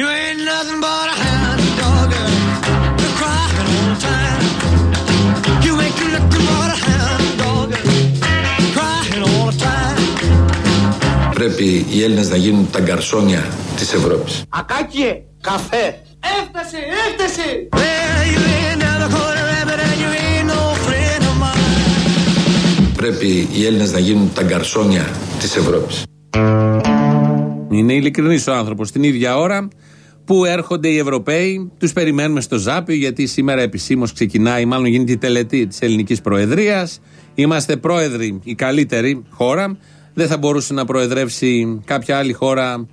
You ain't nothing but a hound dog. You're crying all the time. You ain't nothing but a hound dog. Crying all the time. Πρέπει οι Έλληνες να γίνουν τα γκαρσόνια της Ευρώπης. Ακάκιε, καφέ. Έφτασε, έφτασε. Well, you ain't never caught a rabbit and you ain't no friend of mine. Πρέπει οι Έλληνες να γίνουν τα γκαρσόνια της Ευρώπης. Είναι ειλικρινής ο άνθρωπος. Την ίδια ώρα που έρχονται οι Ευρωπαίοι, τους περιμένουμε στο Ζάπιο, γιατί σήμερα επισήμως ξεκινάει, μάλλον γίνεται η τελετή της ελληνικής Προεδρίας. Είμαστε πρόεδροι, η καλύτερη χώρα. Δεν θα μπορούσε να προεδρεύσει κάποια άλλη χώρα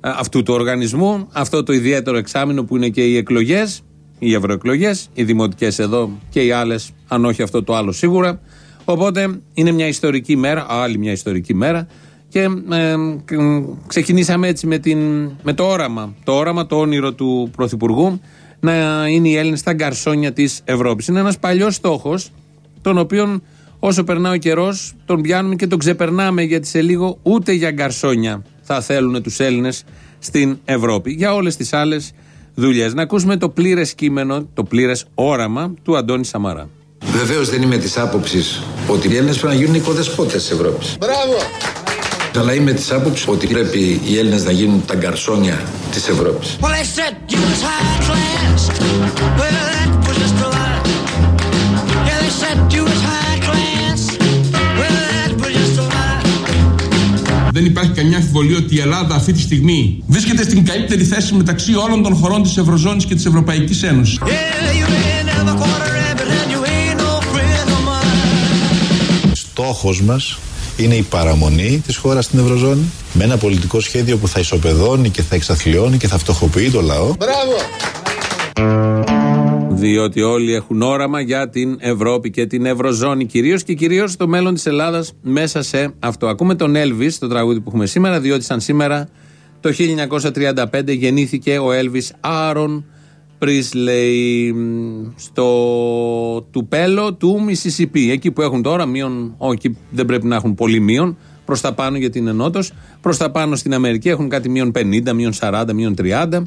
ε, αυτού του οργανισμού. Αυτό το ιδιαίτερο εξάμεινο που είναι και οι εκλογές, οι ευρωεκλογές, οι δημοτικές εδώ και οι άλλες, αν όχι αυτό το άλλο σίγουρα. Οπότε είναι μια ιστορική μέρα, άλλη μια ιστορική μέρα. Και ε, κ- ξεκινήσαμε έτσι με, την, με το όραμα, το όραμα, το όνειρο του Πρωθυπουργού να είναι οι Έλληνες στα γκαρσόνια της Ευρώπης. Είναι ένας παλιός στόχος, τον οποίον όσο περνά ο καιρός τον πιάνουμε και τον ξεπερνάμε γιατί σε λίγο ούτε για γκαρσόνια θα θέλουν τους Έλληνες στην Ευρώπη. Για όλες τις άλλες δουλειές. Να ακούσουμε το πλήρες κείμενο, το πλήρες όραμα του Αντώνη Σαμαρά. Βεβαίως δεν είμαι της άποψης ότι οι Έλληνες πρέπει να γίνουν οικοδεσπότες της Ευρώπης. Μπράβο. Αλλά είμαι τη άποψη ότι πρέπει οι Έλληνες να γίνουν τα γκαρσόνια της Ευρώπης. Well, they said you was high class. Well, that was just a lie. Yeah, they said you was high class. Well, that was just a lie. Δεν υπάρχει καμιά αμφιβολία ότι η Ελλάδα αυτή τη στιγμή βρίσκεται στην καλύτερη θέση μεταξύ όλων των χωρών της Ευρωζώνης και της Ευρωπαϊκής Ένωσης. Yeah, you ain't never caught a rabbit and you ain't no friend of mine. Στόχος μας είναι η παραμονή της χώρας στην Ευρωζώνη με ένα πολιτικό σχέδιο που θα ισοπεδώνει και θα εξαθλιώνει και θα φτωχοποιεί το λαό. Μπράβο. Διότι όλοι έχουν όραμα για την Ευρώπη και την Ευρωζώνη κυρίως και κυρίως το μέλλον της Ελλάδας μέσα σε αυτό. Ακούμε τον Elvis, το τραγούδι που έχουμε σήμερα, διότι σαν σήμερα το 1935 γεννήθηκε ο Elvis Άρον Πρίσλεϊ στο τουπέλο του Μισισιπί. Εκεί που έχουν τώρα μείον, όχι δεν πρέπει να έχουν πολύ μείον, προς τα πάνω γιατί είναι νότο. Προς τα πάνω στην Αμερική έχουν κάτι μείον 50, μείον 40, μείον 30.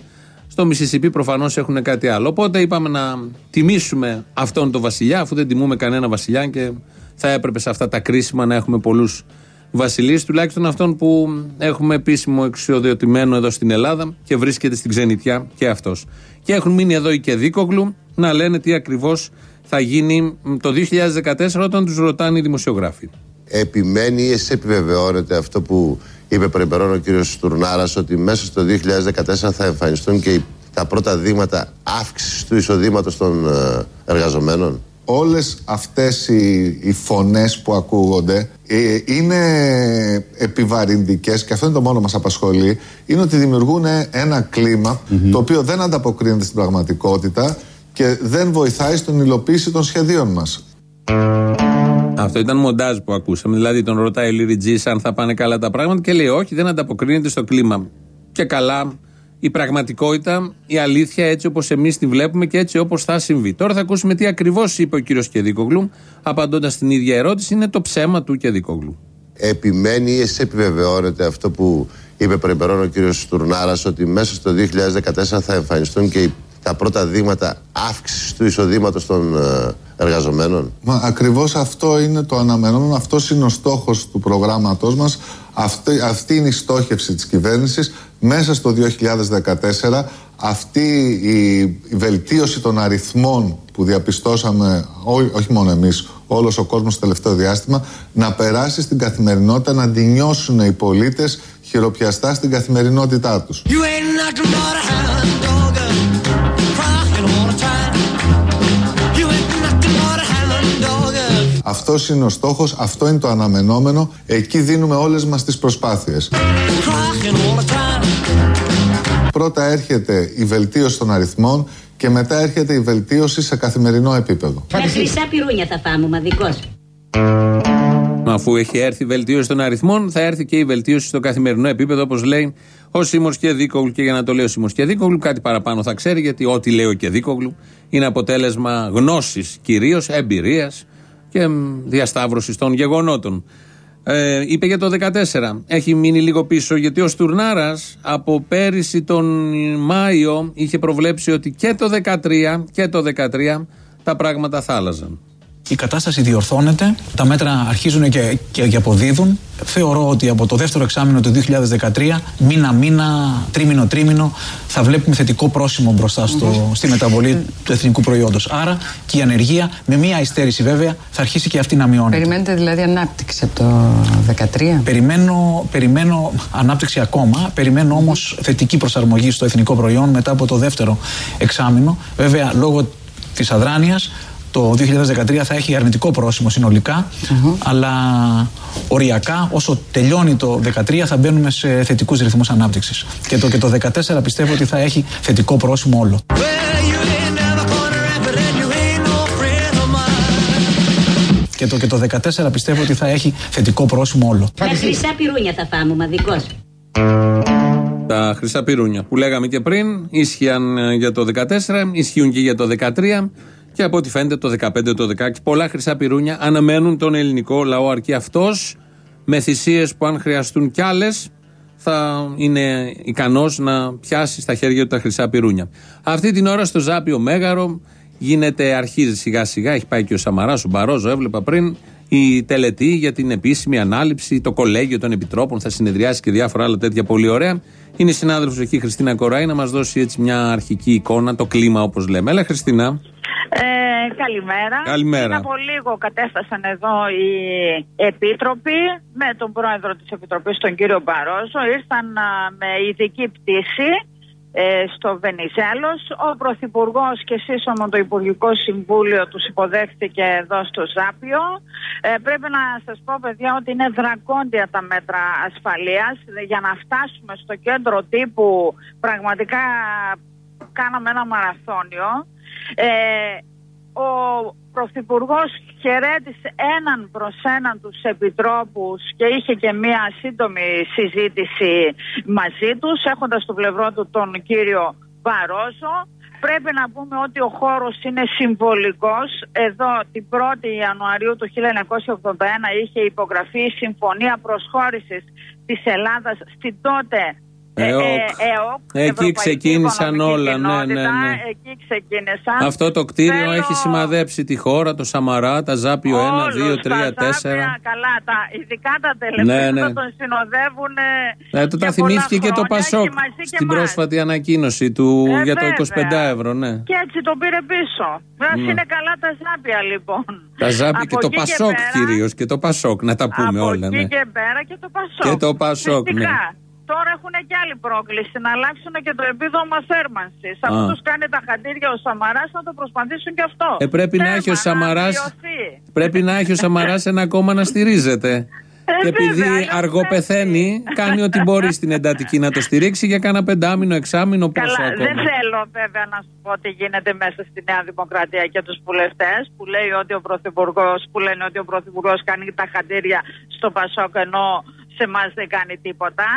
Στο Μισισιπί προφανώς έχουν κάτι άλλο. Οπότε είπαμε να τιμήσουμε αυτόν τον βασιλιά, αφού δεν τιμούμε κανένα βασιλιά και θα έπρεπε σε αυτά τα κρίσιμα να έχουμε πολλούς βασιλείς, τουλάχιστον αυτόν που έχουμε επίσημο εξοδοτημένο εδώ στην Ελλάδα και βρίσκεται στην ξενιτιά και αυτός. Και έχουν μείνει εδώ οι Κεδίκογλου να λένε τι ακριβώς θα γίνει το 2014 όταν τους ρωτάνε οι δημοσιογράφοι. επιμένει ή εσύ επιβεβαιώνεται αυτό που είπε προημερών ο κύριος Στουρνάρας ότι μέσα στο 2014 θα εμφανιστούν και οι- τα πρώτα δείγματα αύξησης του εισοδήματος των ε, εργαζομένων; Όλες αυτές οι, οι φωνές που ακούγονται ε, είναι επιβαρυντικές και αυτό είναι το μόνο που μας απασχολεί είναι ότι δημιουργούν ένα κλίμα το οποίο δεν ανταποκρίνεται στην πραγματικότητα και δεν βοηθάει στην υλοποίηση των σχεδίων μας. Αυτό ήταν μοντάζ που ακούσαμε. Δηλαδή τον ρωτάει ο Λιριτζή αν θα πάνε καλά τα πράγματα και λέει όχι, δεν ανταποκρίνεται στο κλίμα. Και καλά η πραγματικότητα, η αλήθεια έτσι όπως εμείς τη βλέπουμε και έτσι όπως θα συμβεί. Τώρα θα ακούσουμε τι ακριβώς είπε ο κύριος Κεδίκογλου, απαντώντας στην ίδια ερώτηση, είναι το ψέμα του Κεδίκογλου. Επιμένει ή εσύ επιβεβαιώνεται αυτό που είπε προημερών ο κύριος Στουρνάρας ότι μέσα στο 2014 θα εμφανιστούν και οι- τα πρώτα δείγματα αύξησης του εισοδήματος των ε, εργαζομένων. Μα ακριβώς αυτό είναι το αναμενόμενο, αυτός είναι ο στόχος του προγράμματός μας, αυτή, αυτή είναι η στόχευση της κυβέρνησης μέσα στο 2014 αυτή η, η βελτίωση των αριθμών που διαπιστώσαμε ό- όχι μόνο εμείς, όλος ο κόσμος στο τελευταίο διάστημα να περάσει στην καθημερινότητα, να την νιώσουν οι πολίτες χειροπιαστά στην καθημερινότητά τους. You ain't dog. Αυτός είναι ο στόχος, αυτό είναι το αναμενόμενο, εκεί δίνουμε όλες μας τις προσπάθειες. Crying all the time. Πρώτα έρχεται η βελτίωση των αριθμών και μετά έρχεται η βελτίωση σε καθημερινό επίπεδο. Τα χρυσά πυρούνια θα φάμε, μαδικός. Μα αφού έχει έρθει η βελτίωση των αριθμών, θα έρθει και η βελτίωση στο καθημερινό επίπεδο, όπως λέει ο Σίμως Κεδίκογλου. Και για να το λέει ο Σίμως Κεδίκογλου, κάτι παραπάνω θα ξέρει, γιατί ό,τι λέει ο Κεδίκογλου είναι αποτέλεσμα γνώσης κυρίως, εμπειρίας και μ, διασταύρωσης των γεγονότων. Ε, είπε για το 14. Έχει μείνει λίγο πίσω γιατί ο Στουρνάρας από πέρυσι τον Μάιο είχε προβλέψει ότι και το 13 και το 13 τα πράγματα θα άλλαζαν. Η κατάσταση διορθώνεται, τα μέτρα αρχίζουν και, και, και αποδίδουν. Θεωρώ ότι από το δεύτερο εξάμεινο του 2013, μήνα-μήνα, τρίμηνο-τρίμηνο, θα βλέπουμε θετικό πρόσημο μπροστά στο, στη μεταβολή του εθνικού προϊόντος. Άρα και η ανεργία, με μία υστέρηση βέβαια, θα αρχίσει και αυτή να μειώνεται. Περιμένετε δηλαδή ανάπτυξη από το 2013. Περιμένω, περιμένω ανάπτυξη ακόμα, περιμένω όμως θετική προσαρμογή στο εθνικό προϊόν μετά από το δεύτερο εξάμεινο. Βέβαια, λόγω της αδράνειας, το 2013 θα έχει αρνητικό πρόσημο συνολικά, αλλά οριακά όσο τελειώνει το 2013 θα μπαίνουμε σε θετικούς ρυθμούς ανάπτυξης. Και το, και το 2014 πιστεύω ότι θα έχει θετικό πρόσημο όλο. Well, you ain't never gonna rap it and you ain't no friend of mine. Και το, και το 2014 πιστεύω ότι θα έχει θετικό πρόσημο όλο. Τα χρυσά πυρούνια θα φάμε, μαδικός. Τα χρυσά πυρούνια που λέγαμε και πριν ίσχυαν ε, για το 14, ισχύουν και για το 13 και από ό,τι φαίνεται το 15, το 16. Πολλά χρυσά πυρούνια αναμένουν τον ελληνικό λαό αρκεί αυτός με θυσίες που αν χρειαστούν κι άλλες θα είναι ικανός να πιάσει στα χέρια του τα χρυσά πυρούνια. Αυτή την ώρα στο Ζάπιο Μέγαρο γίνεται, αρχίζει σιγά σιγά, έχει πάει και ο Σαμαράς, ο Μπαρόζο, έβλεπα πριν, η τελετή για την επίσημη ανάληψη, το κολέγιο των επιτρόπων θα συνεδριάσει και διάφορα άλλα τέτοια πολύ ωραία. Είναι η συνάδελφος εκεί, η Χριστίνα Κοράη, να μας δώσει έτσι μια αρχική εικόνα, το κλίμα όπως λέμε. Έλα, Χριστίνα. Ε, καλημέρα. Καλημέρα. Πριν από λίγο κατέφτασαν εδώ οι επίτροποι με τον πρόεδρο της Επιτροπής, τον κύριο Μπαρόζο. Ήρθαν α, με ειδική πτήση ε, στο Βενιζέλος. Ο Πρωθυπουργός και σύσσωμο το Υπουργικό Συμβούλιο τους υποδέχτηκε εδώ στο Ζάπιο. Ε, πρέπει να σας πω παιδιά ότι είναι δρακόντια τα μέτρα ασφαλείας. Για να φτάσουμε στο κέντρο τύπου πραγματικά κάναμε ένα μαραθώνιο. Ε, ο Πρωθυπουργός χαιρέτησε έναν προς έναν τους επιτρόπους και είχε και μία σύντομη συζήτηση μαζί τους έχοντας στο πλευρό του τον κύριο Μπαρόζο. Πρέπει να πούμε ότι ο χώρος είναι συμβολικός. Εδώ την 1η Ιανουαρίου του 1981 είχε υπογραφεί η Συμφωνία Προσχώρησης της Ελλάδας στην τότε ΕΟΚ. ΕΟΚ, Εκεί Ευρωπαϊκή ξεκίνησαν Οικονομική όλα, ναι, ναι, Κοινότητα. ναι. Εκεί ξεκίνησαν. Αυτό το κτίριο Θέλω- έχει σημαδέψει τη χώρα, το Σαμαρά, τα Ζάπιο 1, 2, 3, 4. τα ζάπια, καλά, τα, ειδικά τα τελευταία Ναι, ναι. που τον συνοδεύουν. Ε, το τα θυμήθηκε και το Πασόκ στην πρόσφατη ανακοίνωση του Ε, για το βέβαια. 25 ευρώ, ναι. Και έτσι τον πήρε πίσω. Μας Ναι. είναι καλά τα ζάπια λοιπόν. Τα Ζάπια και Από το εκεί Πασόκ πέρα- κυρίως. Και το Πασόκ, να τα πούμε από όλα, εκεί ναι. και πέρα και το Πασόκ. Και το Πασόκ, Φυσικά. ναι. Τώρα έχουν και άλλη πρόκληση να αλλάξουν και το επίδομα θέρμανσης. Α. Αυτό τους κάνει τα χαντήρια ο Σαμαράς να το προσπαθήσουν και αυτό. Ε, πρέπει να έχει ο Θέμα, Σαμαράς μειωθεί. Πρέπει να έχει ο Σαμαράς ένα κόμμα να στηρίζεται. Ε, και επειδή βέβαια, αλλιώς αργό δεν πεθαίνει, κάνει ό,τι μπορεί στην εντατική να το στηρίξει για κάνα πεντάμινο, εξάμινο, πόσο Καλά, ακόμα. δεν θέλω βέβαια να σου πω τι γίνεται μέσα στη Νέα Δημοκρατία και τους βουλευτές που λέει ότι ο Πρωθυπουργό, που λένε ότι ο Πρωθυπουργός κάνει τα χαντήρια στο Πασόκ ενώ σε εμάς δεν κάνει τίποτα.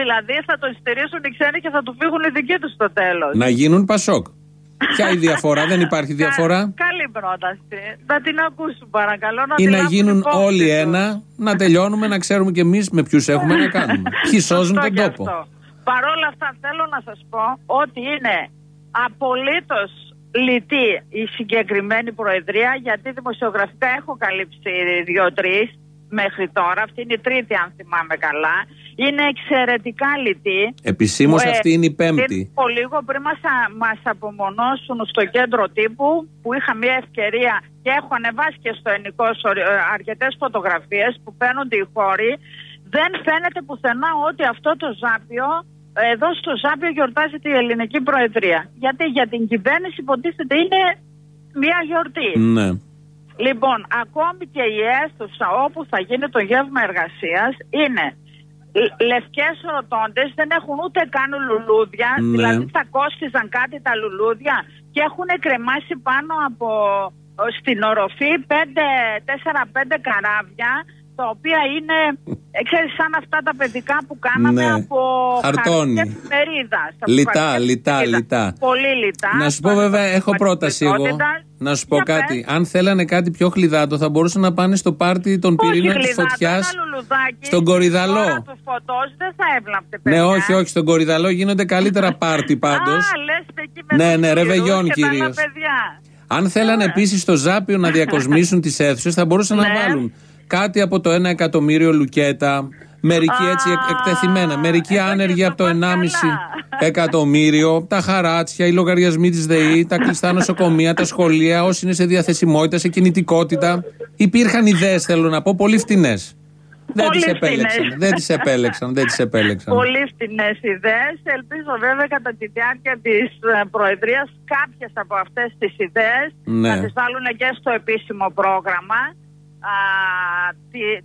Δηλαδή θα τον στηρίσουν οι ξένοι και θα του φύγουν οι δικοί τους στο τέλος. Να γίνουν Πασόκ. Ποια η διαφορά, δεν υπάρχει διαφορά; Καλή πρόταση. Να την ακούσουν παρακαλώ. Να Ή τη να λάβουν γίνουν υπόψη όλοι τους. ένα, να τελειώνουμε, να ξέρουμε κι εμείς με ποιους έχουμε να κάνουμε. Ποιοι σώζουν Σωστό τον και τόπο. αυτό. Παρ' όλα αυτά θέλω να σας πω ότι είναι απολύτως λυτή η συγκεκριμένη προεδρία γιατί δημοσιογραφικά έχω καλύψει δύο-τρεις μέχρι τώρα. Αυτή είναι η τρίτη αν θυμάμαι καλά. Είναι εξαιρετικά λυτή. Επισήμως Ε, αυτή είναι η πέμπτη. πριν από λίγο πριν μας, α- μας απομονώσουν στο κέντρο τύπου που είχα μια ευκαιρία και έχω ανεβάσει και στο ενικό αρκετές φωτογραφίες που φαίνονται οι χώροι δεν φαίνεται πουθενά ότι αυτό το ζάπιο εδώ στο Ζάπιο γιορτάζεται η ελληνική προεδρία. Γιατί για την κυβέρνηση υποτίθεται είναι μια γιορτή. Ναι. Λοιπόν, ακόμη και η αίθουσα όπου θα γίνει το γεύμα εργασίας είναι λ- λευκές ρωτώντες, δεν έχουν ούτε καν λουλούδια, Ναι. δηλαδή θα κόστιζαν κάτι τα λουλούδια και έχουν κρεμάσει πάνω από στην οροφή 4-5 καράβια. Το τα οποία είναι, ε, ξέρεις, σαν αυτά τα παιδικά που κάναμε Ναι. από Χαρτόνι. χαρτί εφημερίδας, από Λιτά, χαρτί λιτά, εφημερίδας. λιτά. Πολύ λιτά. Να σου πω Το βέβαια, ανεβάζω έχω της πρόταση εγώ. ποιότητας. Να σου πω Για κάτι. πες. Αν θέλανε κάτι πιο χλιδάτο, θα μπορούσαν να πάνε στο πάρτι των Όχι πυρήνων της γλυδά, φωτιάς. το ένα λουλουδάκι, Στον Κορυδαλό. Τώρα τους φωτός δεν θα έβλαπτε Ναι, παιδιά. όχι, όχι. Στον Κορυδαλό γίνονται καλύτερα πάρτι πάντως. Α, λες εκεί με Ναι, τους ναι, γύρους ρεβεγιόν και τα άλλα κυρίως. παιδιά. Αν θέλανε επίσης στο Ζάπιο να διακοσμήσουν τις αίθουσες, θα μπορούσαν να Ναι. βάλουν κάτι από το 1 εκατομμύριο λουκέτα. Μερικοί έτσι εκ- εκτεθειμένα. Μερικοί άνεργοι από το 1,5 εκατομμύριο. Τα χαράτσια, οι λογαριασμοί της ΔΕΗ, τα κλειστά νοσοκομεία, τα σχολεία, όσοι είναι σε διαθεσιμότητα, σε κινητικότητα. Υπήρχαν ιδέες, θέλω να πω, πολύ φτηνές. Δεν Πολύ τις επέλεξαν. φτηνές. Δεν τις επέλεξαν. Δεν τις επέλεξαν. Πολύ φτηνές ιδέες. Ελπίζω βέβαια κατά τη διάρκεια της Προεδρίας κάποιες από αυτές τις ιδέες Ναι. να τις βάλουν και στο επίσημο πρόγραμμα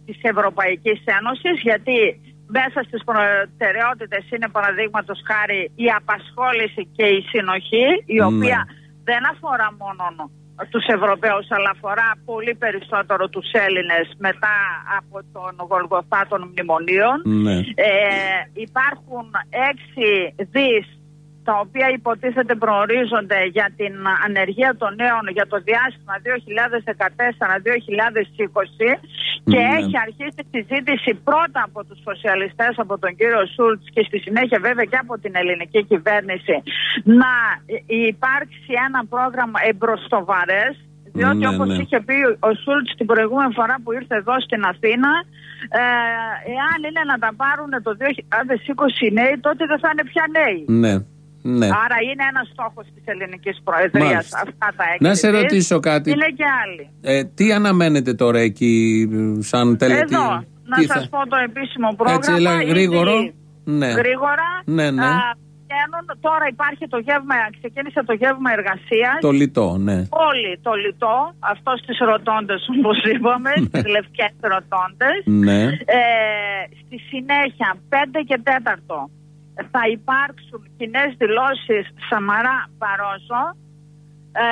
τη Ευρωπαϊκής Ένωσης. Γιατί μέσα στις προτεραιότητες είναι παραδείγματος χάρη η απασχόληση και η συνοχή, η Ναι. οποία δεν αφορά μόνο τους Ευρωπαίους αλλά αφορά πολύ περισσότερο τους Έλληνες μετά από τον Γολγοθά των μνημονίων. Ναι. Ε, υπάρχουν έξι δις τα οποία υποτίθεται προορίζονται για την ανεργία των νέων για το διάστημα 2014-2020 και Ναι. έχει αρχίσει συζήτηση πρώτα από τους σοσιαλιστές, από τον κύριο Σούλτς και στη συνέχεια βέβαια και από την ελληνική κυβέρνηση να υπάρξει ένα πρόγραμμα εμπροστοβαρές διότι Ναι, όπως ναι. είχε πει ο Σούλτς την προηγούμενη φορά που ήρθε εδώ στην Αθήνα ε, εάν είναι να τα πάρουν το 2020 οι νέοι τότε δεν θα είναι πια νέοι. Ναι. Ναι. Άρα είναι ένας στόχος της ελληνικής προεδρίας. Μάλιστα. Αυτά τα έξι. Να σε δις. ρωτήσω κάτι. Είναι και άλλοι. Ε, τι αναμένετε τώρα εκεί, ε, σαν τελετή. Εδώ, να τι σας θα- πω το επίσημο πρόγραμμα. Έτσι, έλα, Ήδη γρήγορο. Ναι. Γρήγορα. Ναι, ναι. α, βγαίνουν. τώρα υπάρχει το γεύμα, ξεκίνησε το γεύμα εργασίας. Το λιτό, ναι. Όλοι το λιτό, αυτό στις ροτόντες όπως είπαμε, στις λευκές ροτόντες. Ναι. Ε, στη συνέχεια, 5 και 4 θα υπάρξουν κοινές δηλώσεις Σαμαρά Παρόσο. Ε,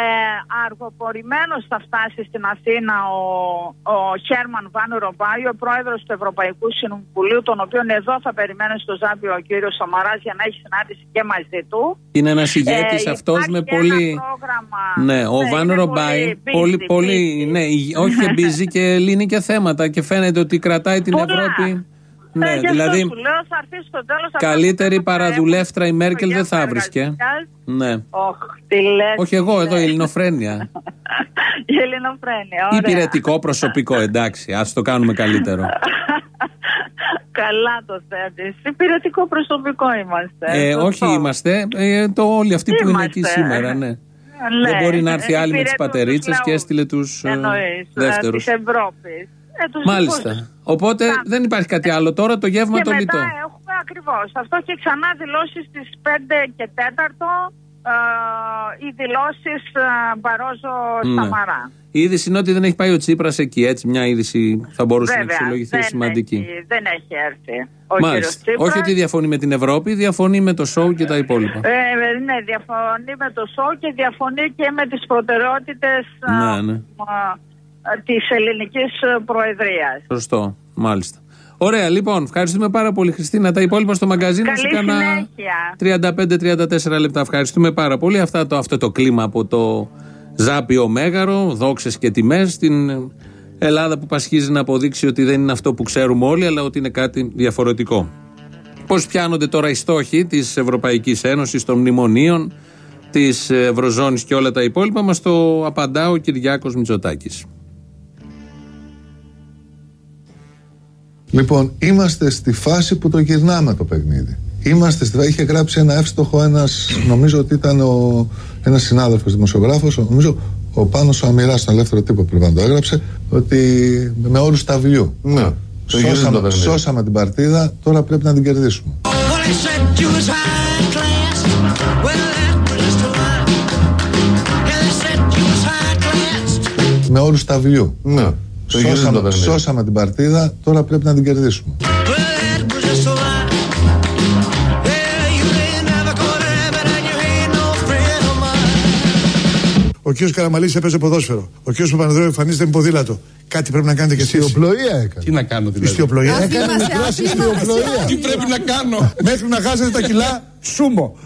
αργοπορημένος θα φτάσει στην Αθήνα ο, ο Χέρμαν Βαν Ρομπάι, ο πρόεδρος του Ευρωπαϊκού Συμβουλίου, τον οποίο εδώ θα περιμένει στο Ζάμπιο ο κύριος Σαμαράς για να έχει συνάντηση και μαζί του. Είναι ένας ηγέτης Ε, αυτός υπάρχει με και πολύ. ένα πρόγραμμα, Ναι, ο ναι, Βαν είναι Ρομπάι. πολύ Πολύ, busy, πολύ. busy. Ναι, η- όχι και μπίζει και λύνει και θέματα και φαίνεται ότι κρατάει την Πολλά. Ευρώπη. Ε, Ναι, γι' αυτό δηλαδή σου λέω, θα έρθεις στο τέλος αυτό καλύτερη που θα παραδουλεύτρα η Μέρκελ δεν θα γεύμα βρίσκε. εργασίας. Ναι. Ωχ, τι λες, Όχι εγώ, τι εδώ η λες. ελληνοφρένεια. Η ελληνοφρένεια, ωραία. Υπηρετικό προσωπικό, εντάξει, ας το κάνουμε καλύτερο. Καλά το θέτεις. Υπηρετικό προσωπικό είμαστε. Ε, Σωστό. όχι είμαστε, ε, το όλοι αυτοί που είναι εκεί Είμαστε. σήμερα, ναι. Ναι, Δεν μπορεί να έρθει άλλη με τις υπηρετούν πατερίτσες τους και λαούς. έστειλε τους Εννοείς, δεύτερους. Της Ευρώπης. Ε, τους Μάλιστα. δικούς. Οπότε δεν υπάρχει κάτι άλλο τώρα, το γεύμα Και το μετά λιτό. έχουμε ακριβώς. Αυτό και ξανά δηλώσεις στις 5 και 4 ε, οι δηλώσεις ε, Μπαρόζο Ναι. Σαμαρά. Η είδηση είναι ότι δεν έχει πάει ο Τσίπρας εκεί, έτσι. Μια είδηση θα μπορούσε να Βέβαια, αξιολογηθεί δεν σημαντική. Έχει, δεν έχει έρθει ο κύριος Μάλιστα. Τσίπρας. Όχι ότι διαφωνεί με την Ευρώπη, διαφωνεί με το σοου και τα υπόλοιπα. Ε, ναι, διαφωνεί με το σοου και διαφωνεί και με τις προτεραιότητες Ναι, ναι. Τη της ελληνικής ε, προεδρίας. Σωστό. Μάλιστα. Ωραία, λοιπόν, ευχαριστούμε πάρα πολύ, Χριστίνα. Τα υπόλοιπα στο μαγκαζίνο Καλή σου έκανα συνέχεια. 35-34 λεπτά. Ευχαριστούμε πάρα πολύ. Αυτά το, αυτό το κλίμα από το Ζάπιο Μέγαρο, δόξες και τιμές στην Ελλάδα που πασχίζει να αποδείξει ότι δεν είναι αυτό που ξέρουμε όλοι, αλλά ότι είναι κάτι διαφορετικό. Πώς πιάνονται τώρα οι στόχοι της Ευρωπαϊκής Ένωσης, των μνημονίων, της Ευρωζώνης και όλα τα υπόλοιπα, μας το απαντά ο Κυριάκος Μητσοτάκης. Λοιπόν, είμαστε στη φάση που το γυρνάμε το παιχνίδι. Είμαστε στη... Είχε γράψει ένα εύστοχο ένας, νομίζω ότι ήταν ο, ένας συνάδελφος δημοσιογράφος, ο- νομίζω ο Πάνος ο Αμυράς στον ελεύθερο τύπο πριν το έγραψε, ότι με όρους ταυλιού. Ναι, το γυρίζουμε το Σώσαμε, παιχνίδι. σώσαμε την παρτίδα, τώρα πρέπει να την κερδίσουμε. Well, they said you was high class. Well, that was just a lie. Yeah, they said you was high class. Με όρους ταυλιού. Ναι, το γυρίζουμε το Σώσαμε, παιχνίδι. σώσαμε την παρτίδα, τώρα πρέπει να την κερδίσουμε. Well, that was just a lie. Yeah, you ain't never gonna have it, and you ain't no friend of mine. Ο κ. Καραμαλής έπαιζε ποδόσφαιρο. Ο κ. Παπανδρέου εμφανίζεται με ποδήλατο. Κάτι πρέπει να κάνετε κι εσείς. Ιστιοπλοεία έκανε. Τι να κάνω δηλαδή; Ιστιοπλοεία. Έκανε μικρό ιστιοπλοεία. Τι πρέπει να κάνω; Μέχρι να χάσετε τα κιλά, σούμο.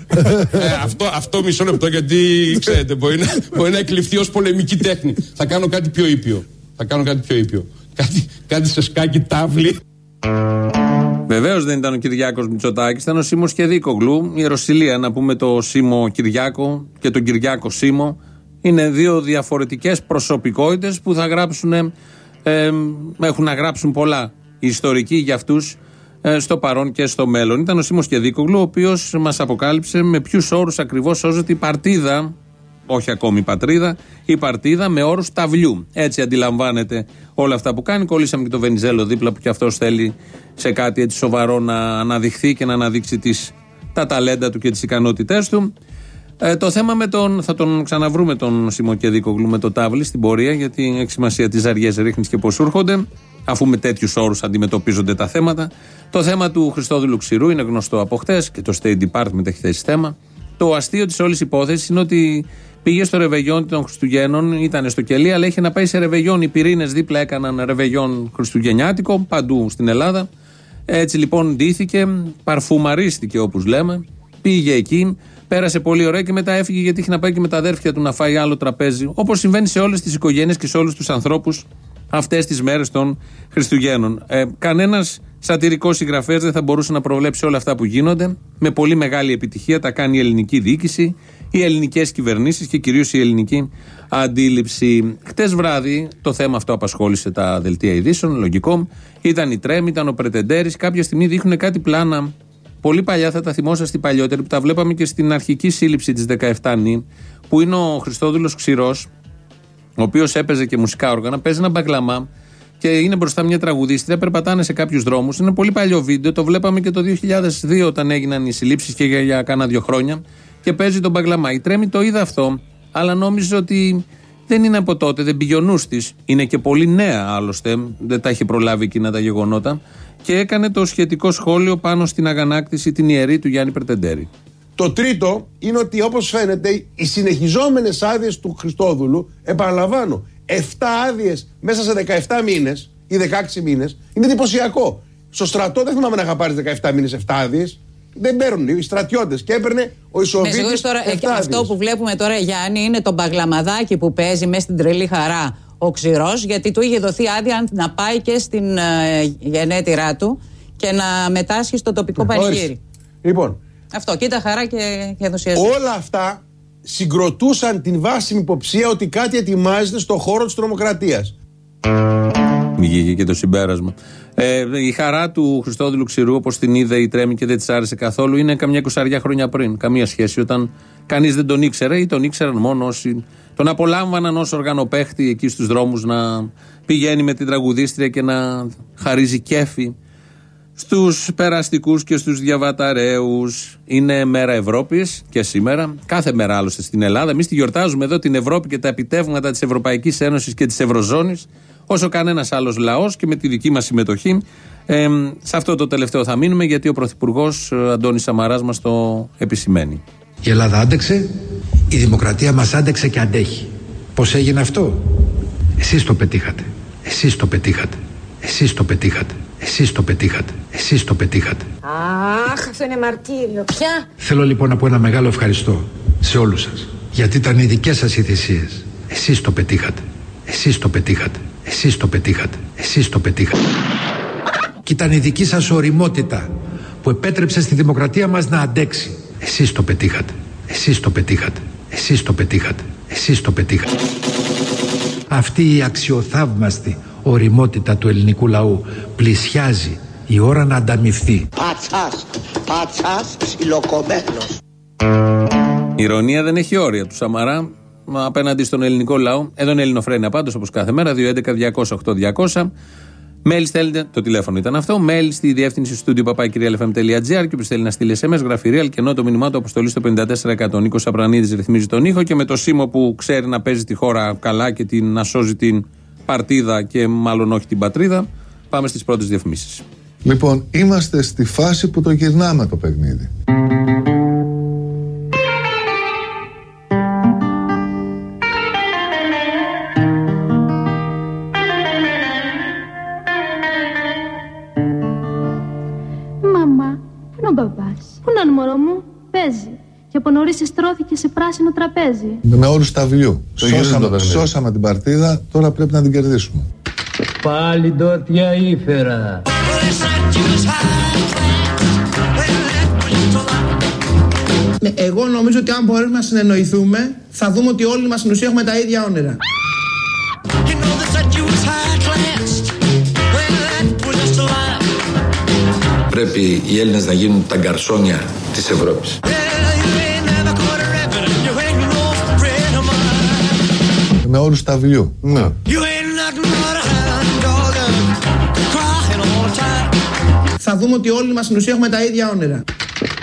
Ε, αυτό, αυτό μισό λεπτό γιατί ξέρετε μπορεί να, μπορεί να εκλειφθεί ως πολεμική τέχνη. Θα κάνω κάτι πιο ήπιο. Θα κάνω κάτι πιο ήπιο. Κάτι, κάτι σε σκάκι τάβλη. Βεβαίως δεν ήταν ο Κυριάκος Μητσοτάκης, ήταν ο Σίμω Κεδίκογλου. Η Ρωσιλία, να πούμε το Σίμω Κυριάκο και τον Κυριάκο Σίμω. Είναι δύο διαφορετικές προσωπικότητες που θα γράψουν, ε, έχουν να γράψουν πολλά οι ιστορικοί για αυτούς ε, στο παρόν και στο μέλλον. Ήταν ο Σίμω Κεδίκογλου, ο οποίος μας αποκάλυψε με ποιους όρους ακριβώς σώζεται η παρτίδα όχι ακόμη η πατρίδα, η παρτίδα με όρους ταυλιού. Έτσι αντιλαμβάνεται όλα αυτά που κάνει. Κολλήσαμε και το Βενιζέλο δίπλα που και αυτός θέλει σε κάτι έτσι σοβαρό να αναδειχθεί και να αναδείξει τις, τα ταλέντα του και τις ικανότητές του. Ε, το θέμα με τον. Θα τον ξαναβρούμε τον Σιμοκεδίκογλου με το τάβλι στην πορεία, γιατί έχει σημασία τι ζαριές ρίχνεις και πώς έρχονται, αφού με τέτοιους όρους αντιμετωπίζονται τα θέματα. Το θέμα του Χριστόδουλου Ξηρού είναι γνωστό από χτες και το State Department έχει θέσει θέμα. Το αστείο της όλης υπόθεσης είναι ότι Πήγε στο ρεβεγιόν των Χριστουγέννων, ήταν στο κελί, αλλά είχε να πάει σε ρεβεγιόν. Οι πυρήνες δίπλα έκαναν ρεβεγιόν Χριστουγεννιάτικο παντού στην Ελλάδα. Έτσι λοιπόν ντύθηκε, παρφουμαρίστηκε όπως λέμε, πήγε εκεί, πέρασε πολύ ωραία και μετά έφυγε γιατί είχε να πάει και με τα αδέρφια του να φάει άλλο τραπέζι. Όπως συμβαίνει σε όλες τις οικογένειες και σε όλους τους ανθρώπους αυτές τις μέρες των Χριστουγέννων. Ε, Κανένας σατυρικός συγγραφέας δεν θα μπορούσε να προβλέψει όλα αυτά που γίνονται. Με πολύ μεγάλη επιτυχία τα κάνει η ελληνική διοίκηση, οι ελληνικές κυβερνήσεις και κυρίως η ελληνική αντίληψη. Χτες βράδυ το θέμα αυτό απασχόλησε τα δελτία ειδήσεων, λογικό. Ήταν η Τρέμ, ήταν ο Πρετεντέρης. Κάποια στιγμή δείχνουν κάτι πλάνα. Πολύ παλιά θα τα θυμόσαστε οι παλιότεροι που τα βλέπαμε και στην αρχική σύλληψη της 17 νη, που είναι ο Χριστόδουλος Ξηρός, ο οποίος έπαιζε και μουσικά όργανα, παίζει ένα μπαγκλαμά και είναι μπροστά μια τραγουδίστρια, περπατάνε σε κάποιους δρόμους. Είναι πολύ παλιό βίντεο, το βλέπαμε και το 2002 όταν έγιναν οι συλλήψεις και για, για κάνα δύο χρόνια. Και παίζει τον μπαγκλαμά. Η Τρέμι το είδε αυτό, αλλά νόμιζε ότι δεν είναι από τότε, δεν πήγε ο νους της. Είναι και πολύ νέα άλλωστε, δεν τα έχει προλάβει εκείνα τα γεγονότα. Και έκανε το σχετικό σχόλιο πάνω στην αγανάκτηση την ιερή του Γιάννη Περτεντέρη. Το τρίτο είναι ότι όπως φαίνεται οι συνεχιζόμενες άδειες του Χριστόδουλου, επαναλαμβάνω, 7 άδειες μέσα σε 17 μήνες ή 16 μήνες, είναι εντυπωσιακό. Στο στρατό δεν θυμάμαι να είχα πάρει 17 μήνες 7 άδειες. Δεν παίρνουν οι στρατιώτες. Και έπαιρνε ο Με Ισοβίτης. συγχωρείς τώρα, ε, αυτό που βλέπουμε τώρα, Γιάννη, είναι το μπαγλαμαδάκι που παίζει μέσα στην τρελή χαρά ο ξηρός, γιατί του είχε δοθεί άδεια να πάει και στην ε, γενέτειρά του και να μετάσχει στο τοπικό πανηγύρι. Ορίστε. Λοιπόν, Αυτό, κοίτα χαρά και, και ενθουσιασμό. όλα αυτά συγκροτούσαν την βάσιμη υποψία ότι κάτι ετοιμάζεται στο χώρο της τρομοκρατίας. Βγήκε και το συμπέρασμα. Ε, η χαρά του Χριστόδουλου Ξηρού, όπως την είδε η Τρέμη και δεν της άρεσε καθόλου, είναι καμιά κουσαριά χρόνια πριν. Καμία σχέση. Όταν κανείς δεν τον ήξερε ή τον ήξεραν μόνο όσοι τον απολάμβαναν ως οργανοπαίχτη εκεί στους δρόμους να πηγαίνει με την τραγουδίστρια και να χαρίζει κέφι στους περαστικούς και στους διαβαταρέους. Είναι μέρα Ευρώπης και σήμερα. Κάθε μέρα άλλωστε στην Ελλάδα. Εμείς τη γιορτάζουμε εδώ την Ευρώπη και τα επιτεύγματα της Ευρωπαϊκής Ένωσης και της Ευρωζώνης όσο κανένας άλλος λαός και με τη δική μας συμμετοχή. Ε, σε αυτό το τελευταίο θα μείνουμε γιατί ο Πρωθυπουργός Αντώνης Σαμαράς μας το επισημαίνει. Η Ελλάδα άντεξε, η δημοκρατία μας άντεξε και αντέχει. Πώς έγινε αυτό; Εσείς το πετύχατε. Εσείς το πετύχατε. Εσείς το πετύχατε. Εσείς το πετύχατε. Εσείς το πετύχατε. Αχ, αυτό είναι μαρτύριο. Ποια? Θέλω λοιπόν να πω ένα μεγάλο ευχαριστώ σε όλους σας. Γιατί ήταν οι δικές σας οι θυσίες. Εσείς το πετύχατε. Εσείς το πετύχατε. Εσείς το πετύχατε. Εσείς το πετύχατε. Και ήταν η δική σας οριμότητα που επέτρεψε στη δημοκρατία μας να αντέξει. Εσείς το πετύχατε. Εσείς το πετύχατε. Εσείς το πετύχατε. Εσείς το πετύχατε. Αυτή η αξιοθαύμαστη οριμότητα του ελληνικού λαού πλησιάζει η ώρα να ανταμυφθεί. Πατσάς, πατσάς ψιλοκομμένος. Η ηρωνία δεν έχει όρια του Σαμαρά μα, απέναντι στον ελληνικό λαό. Εδώ είναι Ελληνοφρένια πάντως όπως κάθε μέρα. 211-200-8200. Mail στέλνετε, το τηλέφωνο ήταν αυτό. Mail στη διεύθυνση στούντιο παπάκυριαλεφm.gr και όποιος θέλει να στείλει SMS, γράφει real και ενώ το μήνυμά του αποστολή στο 54%. Νίκο Απρανίδης ρυθμίζει τον ήχο και με το σήμο που ξέρει να παίζει τη χώρα καλά και την, να σώζει την παρτίδα και μάλλον όχι την πατρίδα. Πάμε στις πρώτες διαφημίσεις. Λοιπόν, είμαστε στη φάση που το γυρνάμε το παιχνίδι. Νωρίς στρώθηκε σε πράσινο τραπέζι. Με όρους ταυλιού. Το γυρίζουμε το Σώσαμε, παιχνίδι. σώσαμε την παρτίδα, τώρα πρέπει να την κερδίσουμε. Πάλι ντότια ήφερα. Ναι, Εγώ νομίζω ότι αν μπορέσουμε να συνεννοηθούμε, θα δούμε ότι όλοι μας στην ουσία έχουμε τα ίδια όνειρα. Πρέπει οι Έλληνες να γίνουν τα γκαρσόνια της Ευρώπης. Με όρους ταυλιού. Ναι. Θα δούμε ότι όλοι μας στην ουσία έχουμε τα ίδια όνειρα.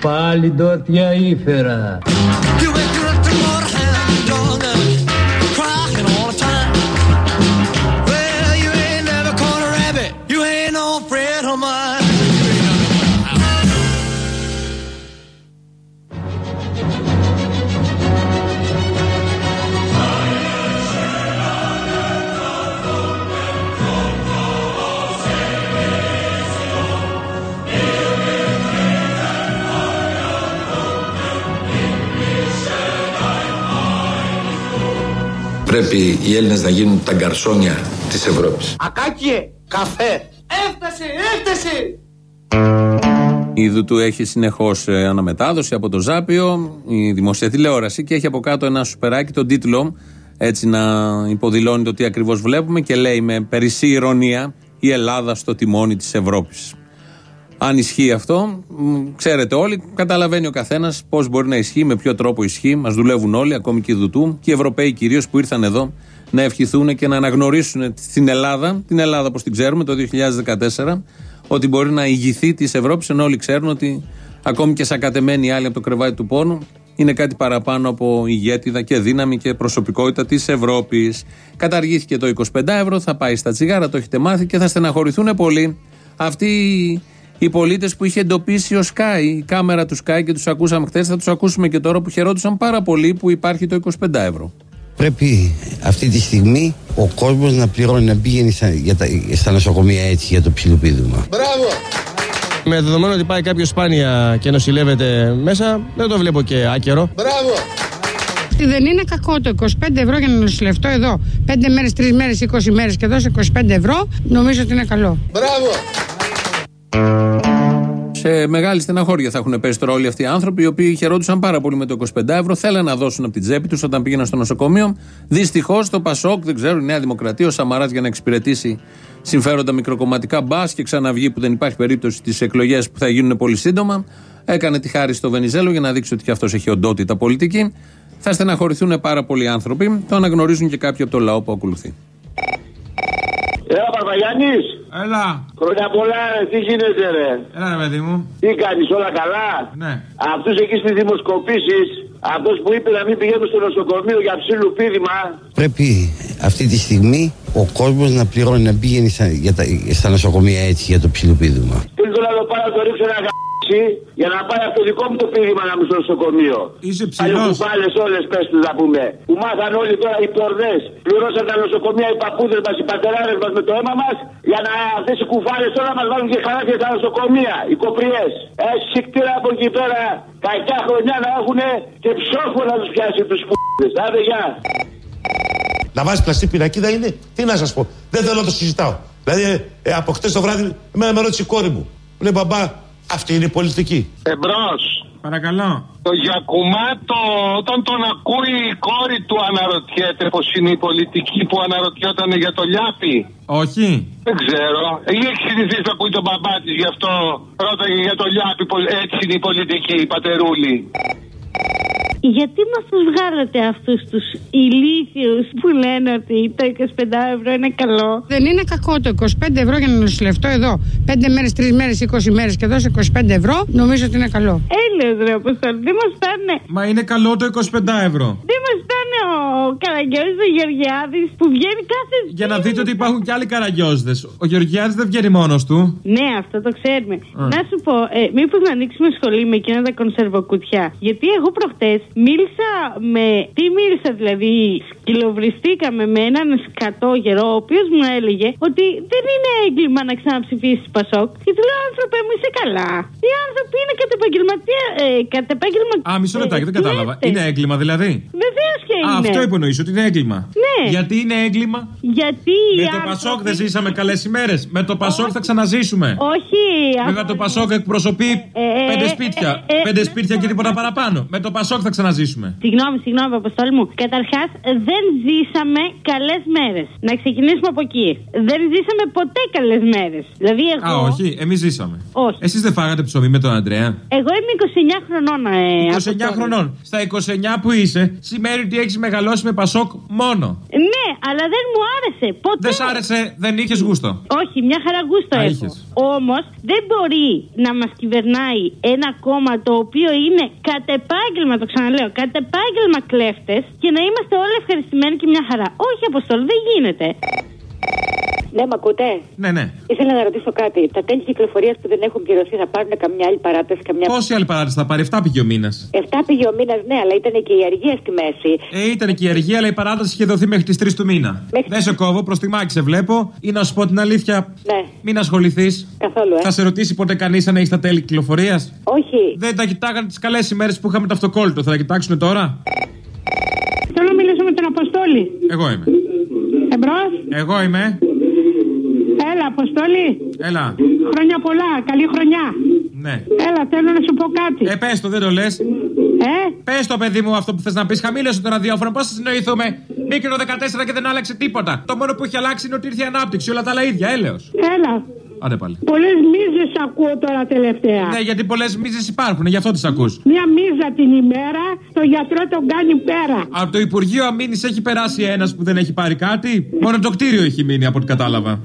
Πάλι ντότια ήφερα. Πρέπει οι Έλληνες να γίνουν τα γκαρσόνια της Ευρώπης. Ακάκιε, καφέ. Έφτασε, έφτασε! Η Δουτού έχει συνεχώς αναμετάδοση από το Ζάπιο, η δημοσία τηλεόραση και έχει από κάτω ένα σουπεράκι τον τίτλο έτσι να υποδηλώνει το τι ακριβώς βλέπουμε και λέει με περισσή ηρωνία η Ελλάδα στο τιμόνι της Ευρώπης. Αν ισχύει αυτό, μ, ξέρετε όλοι, καταλαβαίνει ο καθένας πώς μπορεί να ισχύει, με ποιο τρόπο ισχύει. Μας δουλεύουν όλοι, ακόμη και οι Δουτού και οι Ευρωπαίοι κυρίως που ήρθαν εδώ να ευχηθούν και να αναγνωρίσουν την Ελλάδα, την Ελλάδα όπως την ξέρουμε το 2014, ότι μπορεί να ηγηθεί της Ευρώπης, ενώ όλοι ξέρουν ότι ακόμη και σακατεμένοι οι άλλοι από το κρεβάτι του πόνου είναι κάτι παραπάνω από ηγέτιδα και δύναμη και προσωπικότητα της Ευρώπης. Καταργήθηκε το 25 ευρώ, θα πάει στα τσιγάρα, το έχετε μάθει και θα στεναχωρηθούν πολύ αυτοί οι πολίτες που είχε εντοπίσει ο Sky, η κάμερα του Sky και τους ακούσαμε χθες, θα τους ακούσουμε και τώρα που χαιρόντουσαν πάρα πολύ που υπάρχει το 25 ευρώ. Πρέπει αυτή τη στιγμή ο κόσμος να πληρώνει να πηγαίνει στα, για τα, στα νοσοκομεία έτσι για το ψιλοπίδημα. Μπράβο! Με δεδομένο ότι πάει κάποιο σπάνια και νοσηλεύεται μέσα, δεν το βλέπω και άκερο. Μπράβο! Δεν είναι κακό το 25 ευρώ για να νοσηλευτώ εδώ; 5 μέρες, 3 μέρες, 20 μέρες και δώσω 25 ευρώ. Νομίζω ότι είναι καλό. Μπράβο! Σε μεγάλη στεναχώρια θα έχουν πέσει τώρα όλοι αυτοί οι άνθρωποι, οι οποίοι χαιρόντουσαν πάρα πολύ με το 25 ευρώ. Θέλαν να δώσουν από την τσέπη τους όταν πήγαιναν στο νοσοκομείο. Δυστυχώς το Πασόκ, δεν ξέρω, η Νέα Δημοκρατία, ο Σαμαράς για να εξυπηρετήσει συμφέροντα μικροκομματικά μπα και ξαναβγεί που δεν υπάρχει περίπτωση στι εκλογές που θα γίνουν πολύ σύντομα. Έκανε τη χάρη στο Βενιζέλο για να δείξει ότι και αυτός έχει οντότητα πολιτική. Θα στεναχωρηθούν πάρα πολλοί άνθρωποι. Το αναγνωρίζουν και κάποιοι από το λαό που ακολουθεί. Έλα, Παπαγιάννης. Έλα. Χρόνια πολλά, ρε, τι γίνεται, ρε; Έλα, ρε παιδί μου. Τι κάνεις, όλα καλά; Ναι. Αυτούς εκεί στις δημοσκοπήσεις, αυτό που είπε να μην πηγαίνουν στο νοσοκομείο για ψήλου πίδημα. Πρέπει αυτή τη στιγμή ο κόσμος να πληρώνει να πηγαίνει στα, για τα, στα νοσοκομεία έτσι για το ψιλοπίδημα. Πριν το να το πάρω, το ρίξω ένα γαμπί για να πάει από το δικό μου το πίδημα να μην στο νοσοκομείο. Είσαι ψηλός. κουφάλε όλες, πες τους να πούμε. Που μάθαν όλοι τώρα οι πορδέ. Πληρώσαν τα νοσοκομεία οι παππούδες μας, οι πατεράδες μας με το αίμα μας για να αυτές οι κουφάλε όλα μας βάλουν και χαράκια στα νοσοκομεία. Οι κοπριές. Έχει σικτήρα από εκεί πέρα κακιά χρονιά να έχουν και ψόφο να τους πιάσει τους πούδε. Άντε, γεια. Να βάζεις πλαστή πινακίδα είναι, τι να σας πω, δεν θέλω να το συζητάω. Δηλαδή, ε, από χτες το βράδυ, εμένα με ρώτησε η κόρη μου. Μου λέει, μπαμπά, αυτή είναι η πολιτική. Εμπρός. Παρακαλώ. Το Γιακουμάτο, όταν τον ακούει η κόρη του, αναρωτιέται πώς είναι η πολιτική που αναρωτιόταν για το λιάπι. Όχι. Δεν ξέρω. Ή έχει συνηθίσει να ακούει τον μπαμπά της, γι' αυτό ρώταγε για το λιάπι. πολ- Έτσι είναι η πολιτική, η πατερούλη. Γιατί μας τους βγάλατε αυτούς τους ηλίθιους που λένε ότι το 25 ευρώ είναι καλό; Δεν είναι κακό το 25 ευρώ για να νοσηλευτώ εδώ 5 μέρες, 3 μέρες, 20 μέρες και δώσω 25 ευρώ. Νομίζω ότι είναι καλό. Έλεος ρε Αποστόλη, δεν μας φτάνε. Μα είναι καλό το 25 ευρώ. Δεν μας φτάνε ο Καραγκιόζης ο Γεωργιάδης που βγαίνει κάθε. Για να δείτε ότι υπάρχουν και άλλοι καραγκιόζηδε. Ο Γεωργιάδης δεν βγαίνει μόνος του. Ναι, αυτό το ξέρουμε. Να σου πω, ε, μήπως να ανοίξουμε σχολή με εκείνα τα κονσερβοκουτιά. Γιατί εγώ προχτές μίλησα με. Τι μίλησα δηλαδή, σκυλοβριστήκαμε με έναν σκατόγερο, ο οποίος μου έλεγε ότι δεν είναι έγκλημα να ξαναψηφίσεις Πασόκ. Και του λέω, άνθρωπε μου, είσαι καλά. Οι άνθρωποι είναι κατ' επαγγελματία. Ε, κατ' επάγγελμα. Α, μισό λεπτάκι, δεν κατάλαβα. Είναι έγκλημα δηλαδή; Βεβαίως και Α, είναι. αυτό υπονοείς ότι είναι έγκλημα; Ναι. Γιατί είναι έγκλημα; Γιατί. οι Με το άνθρωποι- Πασόκ δεν ζήσαμε καλές ημέρες. Με το Πασόκ θα ξαναζήσουμε. Όχι. Βέβαια το Πασόκ εκπροσωπεί ε, πέντε ε, σπίτια. ε, ε, Πέντε ε, σπίτια και τίποτα παραπάνω. Με το Πασόκ θα ξαναζήσουμε. Συγγνώμη, συγγνώμη, Αποστόλη μου. Καταρχάς, δεν ζήσαμε καλές μέρες. Να ξεκινήσουμε από εκεί. Δεν ζήσαμε ποτέ καλές μέρες. Δηλαδή, εγώ. Α, όχι, εμείς ζήσαμε. Όχι. Εσείς δεν φάγατε ψωμί με τον Αντρέα; Εγώ είμαι 29 χρονών, ε, 29 Αποστόλη. χρονών. Στα 29 που είσαι, σημαίνει ότι έχεις μεγαλώσει με Πασόκ μόνο. Ναι, αλλά δεν μου άρεσε. Ποτέ. Δεν σ' άρεσε, δεν είχες γούστο. Όχι, μια χαρά γούστο Α, έχω. Είχες. Όμως δεν μπορεί να μας κυβερνάει ένα κόμμα το οποίο είναι κατ' επάγγελμα, το ξαναλέω, κατ' επάγγελμα κλέφτες και να είμαστε όλοι ευχαριστημένοι και μια χαρά. Όχι, Αποστόλη, δεν γίνεται. Ναι, μ' ακούτε; Ναι, ναι. Ήθελα να ρωτήσω κάτι. Τα τέλη κυκλοφορίας που δεν έχουν πληρωθεί θα πάρουν καμιά άλλη παράταση, καμιά. Πόση άλλη παράτηση θα πάρει, 7 πήγε ο μήνας. 7 πήγε ο μήνας, ναι, αλλά ήταν και η αργία στη μέση. Ε, ήταν και η αργία, αλλά η παράταση είχε δοθεί μέχρι τις 3 του μήνα. Δεν σε κόβω, προς τη μάκη σε βλέπω. Ή να σου πω την αλήθεια, Ναι. μην ασχοληθείς. Καθόλου, ε. Θα σε ρωτήσει ποτέ κανείς αν έχεις τα τέλη κυκλοφορίας; Όχι. Δεν τα κοιτάγανε τις καλές ημέρες που είχαμε το αυτοκόλλητο. Θα τα κοιτάξουν τώρα; Θέλω να μιλήσω με τον Αποστόλη. Εγώ είμαι. Εμπρός; Εγώ είμαι. Έλα, Αποστόλη. Έλα. Χρόνια πολλά. Καλή χρονιά. Ναι. Έλα, θέλω να σου πω κάτι. Ε, πες το, δεν το λες. Ε; Πες το, παιδί μου, αυτό που θες να πεις. Χαμήλωσε το ραδιόφωνο, πώς θα συνοηθούμε. Μπήκε το 14 και δεν άλλαξε τίποτα. Το μόνο που έχει αλλάξει είναι ότι ήρθε η ανάπτυξη. Όλα τα άλλα ίδια, έλεος. Έλα. Άντε πάλι. Πολλές μίζες ακούω τώρα τελευταία. Ναι, γιατί πολλές μίζες υπάρχουν, γι' αυτό τις ακούς. Μια μίζα την ημέρα, το γιατρό τον κάνει πέρα. Από το Υπουργείο Αμήνης έχει περάσει ένας που δεν έχει πάρει κάτι. Μόνο το κτίριο έχει μείνει από ό,τι κατάλαβα.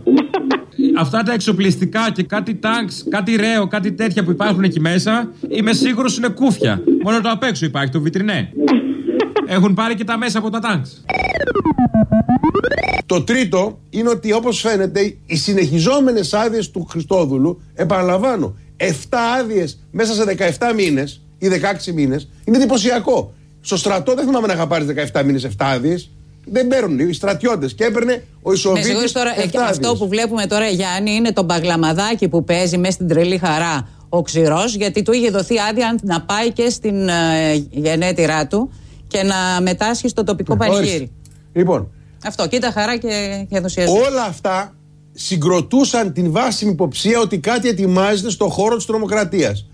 Αυτά τα εξοπλιστικά και κάτι τάγκ, κάτι ρέο, κάτι τέτοια που υπάρχουν εκεί μέσα, είμαι σίγουρος είναι κούφια. Μόνο το απ' έξω υπάρχει, το βιτρινέ. Έχουν πάρει και τα μέσα από τα τάγκ. Το τρίτο είναι ότι όπως φαίνεται οι συνεχιζόμενες άδειες του Χριστόδουλου, επαναλαμβάνω, 7 άδειες μέσα σε 17 μήνες ή 16 μήνες, είναι εντυπωσιακό. Στο στρατό δεν θυμάμαι να είχα πάρει 17 μήνες 7 άδειες. Δεν παίρνουν οι στρατιώτες και έπαιρνε ο Με Ισοβίτης συγχωρείς τώρα, ε, 7 αυτό άδειες. που βλέπουμε τώρα, Γιάννη, είναι το μπαγλαμαδάκι που παίζει μέσα στην τρελή χαρά ο ξηρός, γιατί του είχε δοθεί άδεια να πάει και στην ε, γενέτειρά του και να μετάσχει στο τοπικό πανηγύρι. Ορίστε. Λοιπόν, Αυτό, κοίτα χαρά και, και ενθουσιασμό. όλα αυτά συγκροτούσαν την βάσιμη υποψία ότι κάτι ετοιμάζεται στο χώρο της τρομοκρατίας.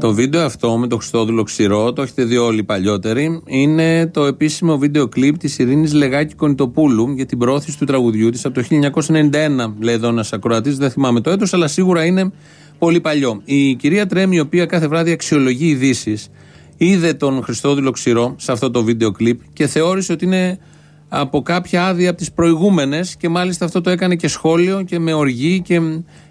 Το βίντεο αυτό με τον Χριστόδουλο Ξηρό, το έχετε δει όλοι οι παλιότεροι, είναι το επίσημο βίντεο κλιπ της Ειρήνης Λεγάκη Κονιτοπούλου για την πρόθεση του τραγουδιού της από το 1991. Λέει εδώ ένας ακροατής, δεν θυμάμαι το έτος, αλλά σίγουρα είναι πολύ παλιό. Η κυρία Τρέμι, η οποία κάθε βράδυ αξιολογεί ειδήσεις, είδε τον Χριστόδουλο Ξηρό σε αυτό το βίντεο κλιπ και θεώρησε ότι είναι από κάποια άδεια από τις προηγούμενες και μάλιστα αυτό το έκανε και σχόλιο και με οργή και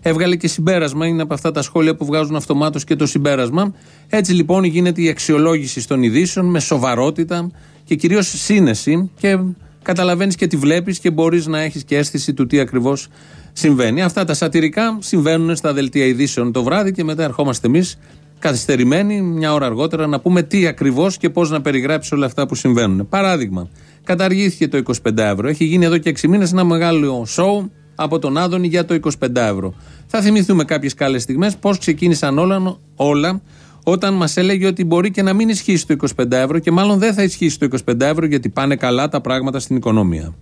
έβγαλε και συμπέρασμα. Είναι από αυτά τα σχόλια που βγάζουν αυτομάτως και το συμπέρασμα. Έτσι λοιπόν γίνεται η αξιολόγηση των ειδήσεων με σοβαρότητα και κυρίως σύνεση και καταλαβαίνεις και τη βλέπεις και μπορείς να έχεις και αίσθηση του τι ακριβώς συμβαίνει. Αυτά τα σατυρικά συμβαίνουν στα δελτία ειδήσεων το βράδυ και μετά ερχόμαστε εμείς καθυστερημένοι μια ώρα αργότερα να πούμε τι ακριβώς και πώς να περιγράψει όλα αυτά που συμβαίνουν. Παράδειγμα, καταργήθηκε το 25 ευρώ. Έχει γίνει εδώ και 6 μήνες ένα μεγάλο σοου από τον Άδωνη για το 25 ευρώ. Θα θυμηθούμε κάποιες καλές στιγμές πώς ξεκίνησαν όλα, όλα όταν μας έλεγε ότι μπορεί και να μην ισχύσει το 25 ευρώ και μάλλον δεν θα ισχύσει το 25 ευρώ γιατί πάνε καλά τα πράγματα στην οικονομία.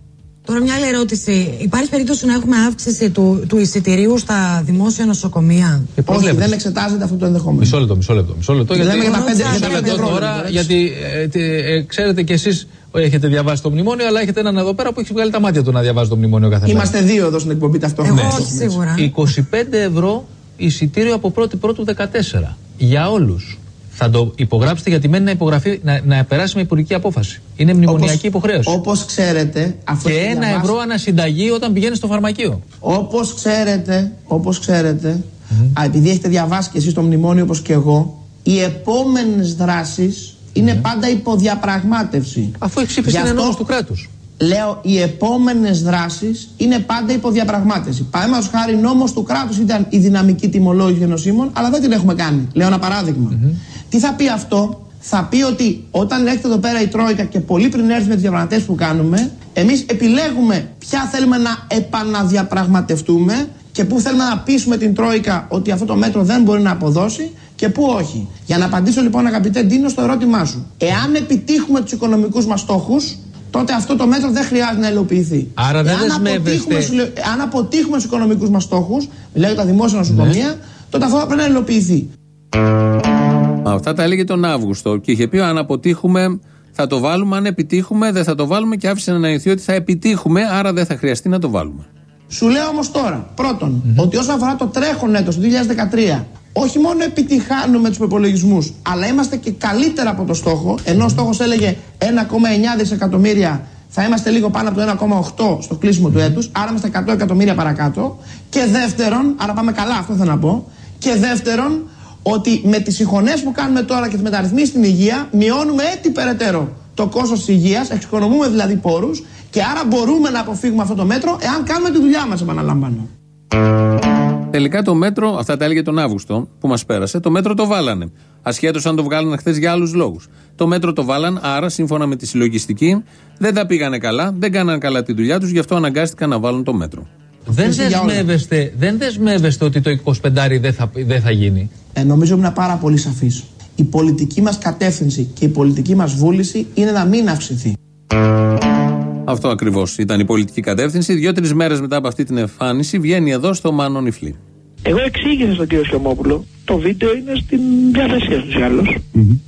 Τώρα μια άλλη ερώτηση. Υπάρχει περίπτωση να έχουμε αύξηση του, του εισιτηρίου στα δημόσια νοσοκομεία; Όχι, δεν εξετάζεται αυτό το ενδεχόμενο. Μισό λεπτό, μισό λεπτό. Μισό λεπτό Λέμε για τα πέντε- Μισό για τα πέντε λεπτό ευρώ, τώρα, εντάξει. γιατί ε, τι, ε, ξέρετε κι εσείς έχετε διαβάσει το μνημόνιο, αλλά έχετε έναν εδώ πέρα που έχει βγάλει τα μάτια του να διαβάζει το μνημόνιο κάθε μέρα. Είμαστε δύο εδώ στην εκπομπή ταυτόχρονα. Εγώ όχι σίγουρα. 25 ευρώ εισιτήριο από 1η Πρώτου 14. Για όλους. Θα το υπογράψετε γιατί μένει να, υπογραφεί, να, να περάσει με υπουργική απόφαση. Είναι μνημονιακή υποχρέωση. Όπως ξέρετε, αυτό Και έχει ένα διαβάσει- ευρώ ανασυνταγή όταν πηγαίνεις στο φαρμακείο. Όπως ξέρετε, όπως ξέρετε, α, επειδή έχετε διαβάσει και εσείς το μνημόνιο όπως και εγώ, οι επόμενες δράσεις είναι πάντα υποδιαπραγμάτευση. Αφού έχει ψήφιση Γι' είναι αυτό νόμος του κράτους. Λέω, οι επόμενες δράσεις είναι πάντα υποδιαπραγμάτευση. Παραδείγματος χάρη, νόμος του κράτους ήταν η δυναμική τιμολόγηση γενοσύμων, αλλά δεν την έχουμε κάνει. Λέω ένα παράδειγμα. Τι θα πει αυτό, θα πει ότι όταν έρχεται εδώ πέρα η Τρόικα και πολύ πριν έρθει με τις διαπραγματεύσεις που κάνουμε, εμείς επιλέγουμε ποια θέλουμε να επαναδιαπραγματευτούμε και πού θέλουμε να πείσουμε την Τρόικα ότι αυτό το μέτρο δεν μπορεί να αποδώσει και πού όχι. Για να απαντήσω λοιπόν, αγαπητέ Ντίνο, στο ερώτημά σου. Εάν επιτύχουμε τους οικονομικούς μας στόχους, τότε αυτό το μέτρο δεν χρειάζεται να υλοποιηθεί. Άρα δεν Εάν δεσμεύεστε- αποτύχουμε, σου- αν αποτύχουμε στους οικονομικούς μας στόχους, μιλάω για τα δημόσια νοσοκομεία, τότε αυτό θα πρέπει να υλοποιηθεί. Αυτά τα έλεγε τον Αύγουστο και είχε πει αν αποτύχουμε θα το βάλουμε, αν επιτύχουμε δεν θα το βάλουμε και άφησε να αναλυθεί ότι θα επιτύχουμε, άρα δεν θα χρειαστεί να το βάλουμε. Σου λέω όμως τώρα, πρώτον, ότι όσον αφορά το τρέχον έτος του 2013, όχι μόνο επιτυχάνουμε τους προπολογισμούς, αλλά είμαστε και καλύτερα από το στόχο. Ενώ ο στόχος έλεγε 1,9 δισεκατομμύρια, θα είμαστε λίγο πάνω από το 1,8 στο κλείσιμο του έτους, άρα είμαστε 100 εκατομμύρια παρακάτω. Και δεύτερον, άρα πάμε καλά, αυτό θέλω να πω. Και δεύτερον, ότι με τις συγχωνεύσει που κάνουμε τώρα και τις μεταρρυθμίσεις στην υγεία, μειώνουμε έτσι περαιτέρω το κόστος της υγείας, εξοικονομούμε δηλαδή πόρους και άρα μπορούμε να αποφύγουμε αυτό το μέτρο εάν κάνουμε τη δουλειά μας, επαναλαμβάνω. Τελικά το μέτρο, αυτά τα έλεγε τον Αύγουστο που μας πέρασε, το μέτρο το βάλανε. Ασχέτως αν το βγάλανε χθες για άλλους λόγους. Το μέτρο το βάλαν, άρα σύμφωνα με τη συλλογιστική δεν τα πήγανε καλά, δεν κάνανε καλά τη δουλειά τους, γι' αυτό αναγκάστηκαν να βάλουν το μέτρο. Δεν Εσύ για όλα. δεσμεύεστε, δεν δεσμεύεστε ότι το 25 δεν θα, δεν θα γίνει; Ε, νομίζω ήμουν πάρα πολύ σαφής. Η πολιτική μας κατεύθυνση και η πολιτική μας βούληση είναι να μην αυξηθεί. Αυτό ακριβώς ήταν η πολιτική κατεύθυνση. Δύο-τρει μέρες μετά από αυτή την εμφάνιση βγαίνει εδώ στο Μάνο Νιφλή. Εγώ εξήγησα στον κύριο Σιωμόπουλο, το βίντεο είναι στην διάθεσή του ή άλλως.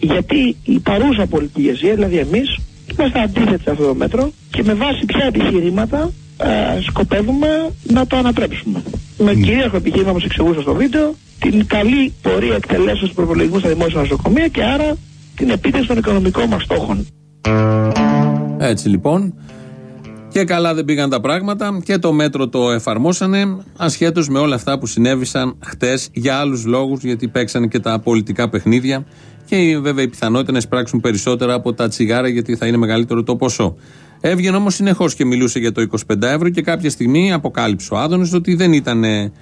Γιατί η παρούσα πολιτική ηγεσία, δηλαδή εμείς, είμαστε αντίθετοι σε αυτό το μέτρο και με βάση ποια επιχειρήματα ε, σκοπεύουμε να το ανατρέψουμε. Με κυρίαρχο επιχείρημα που εξηγούσα στο βίντεο, την καλή πορεία εκτελέσεως του προπολογισμού στα δημόσια νοσοκομεία και άρα την επίτευξη των οικονομικών μας στόχων. Έτσι λοιπόν. Και καλά δεν πήγαν τα πράγματα και το μέτρο το εφαρμόσανε ασχέτως με όλα αυτά που συνέβησαν χτες για άλλους λόγους γιατί παίξανε και τα πολιτικά παιχνίδια και βέβαια η πιθανότητα να εισπράξουν περισσότερα από τα τσιγάρα γιατί θα είναι μεγαλύτερο το ποσό. Έβγαινε όμως συνεχώς και μιλούσε για το 25 ευρώ και κάποια στιγμή αποκάλυψε ο Άδωνης ότι δεν ήταν ε,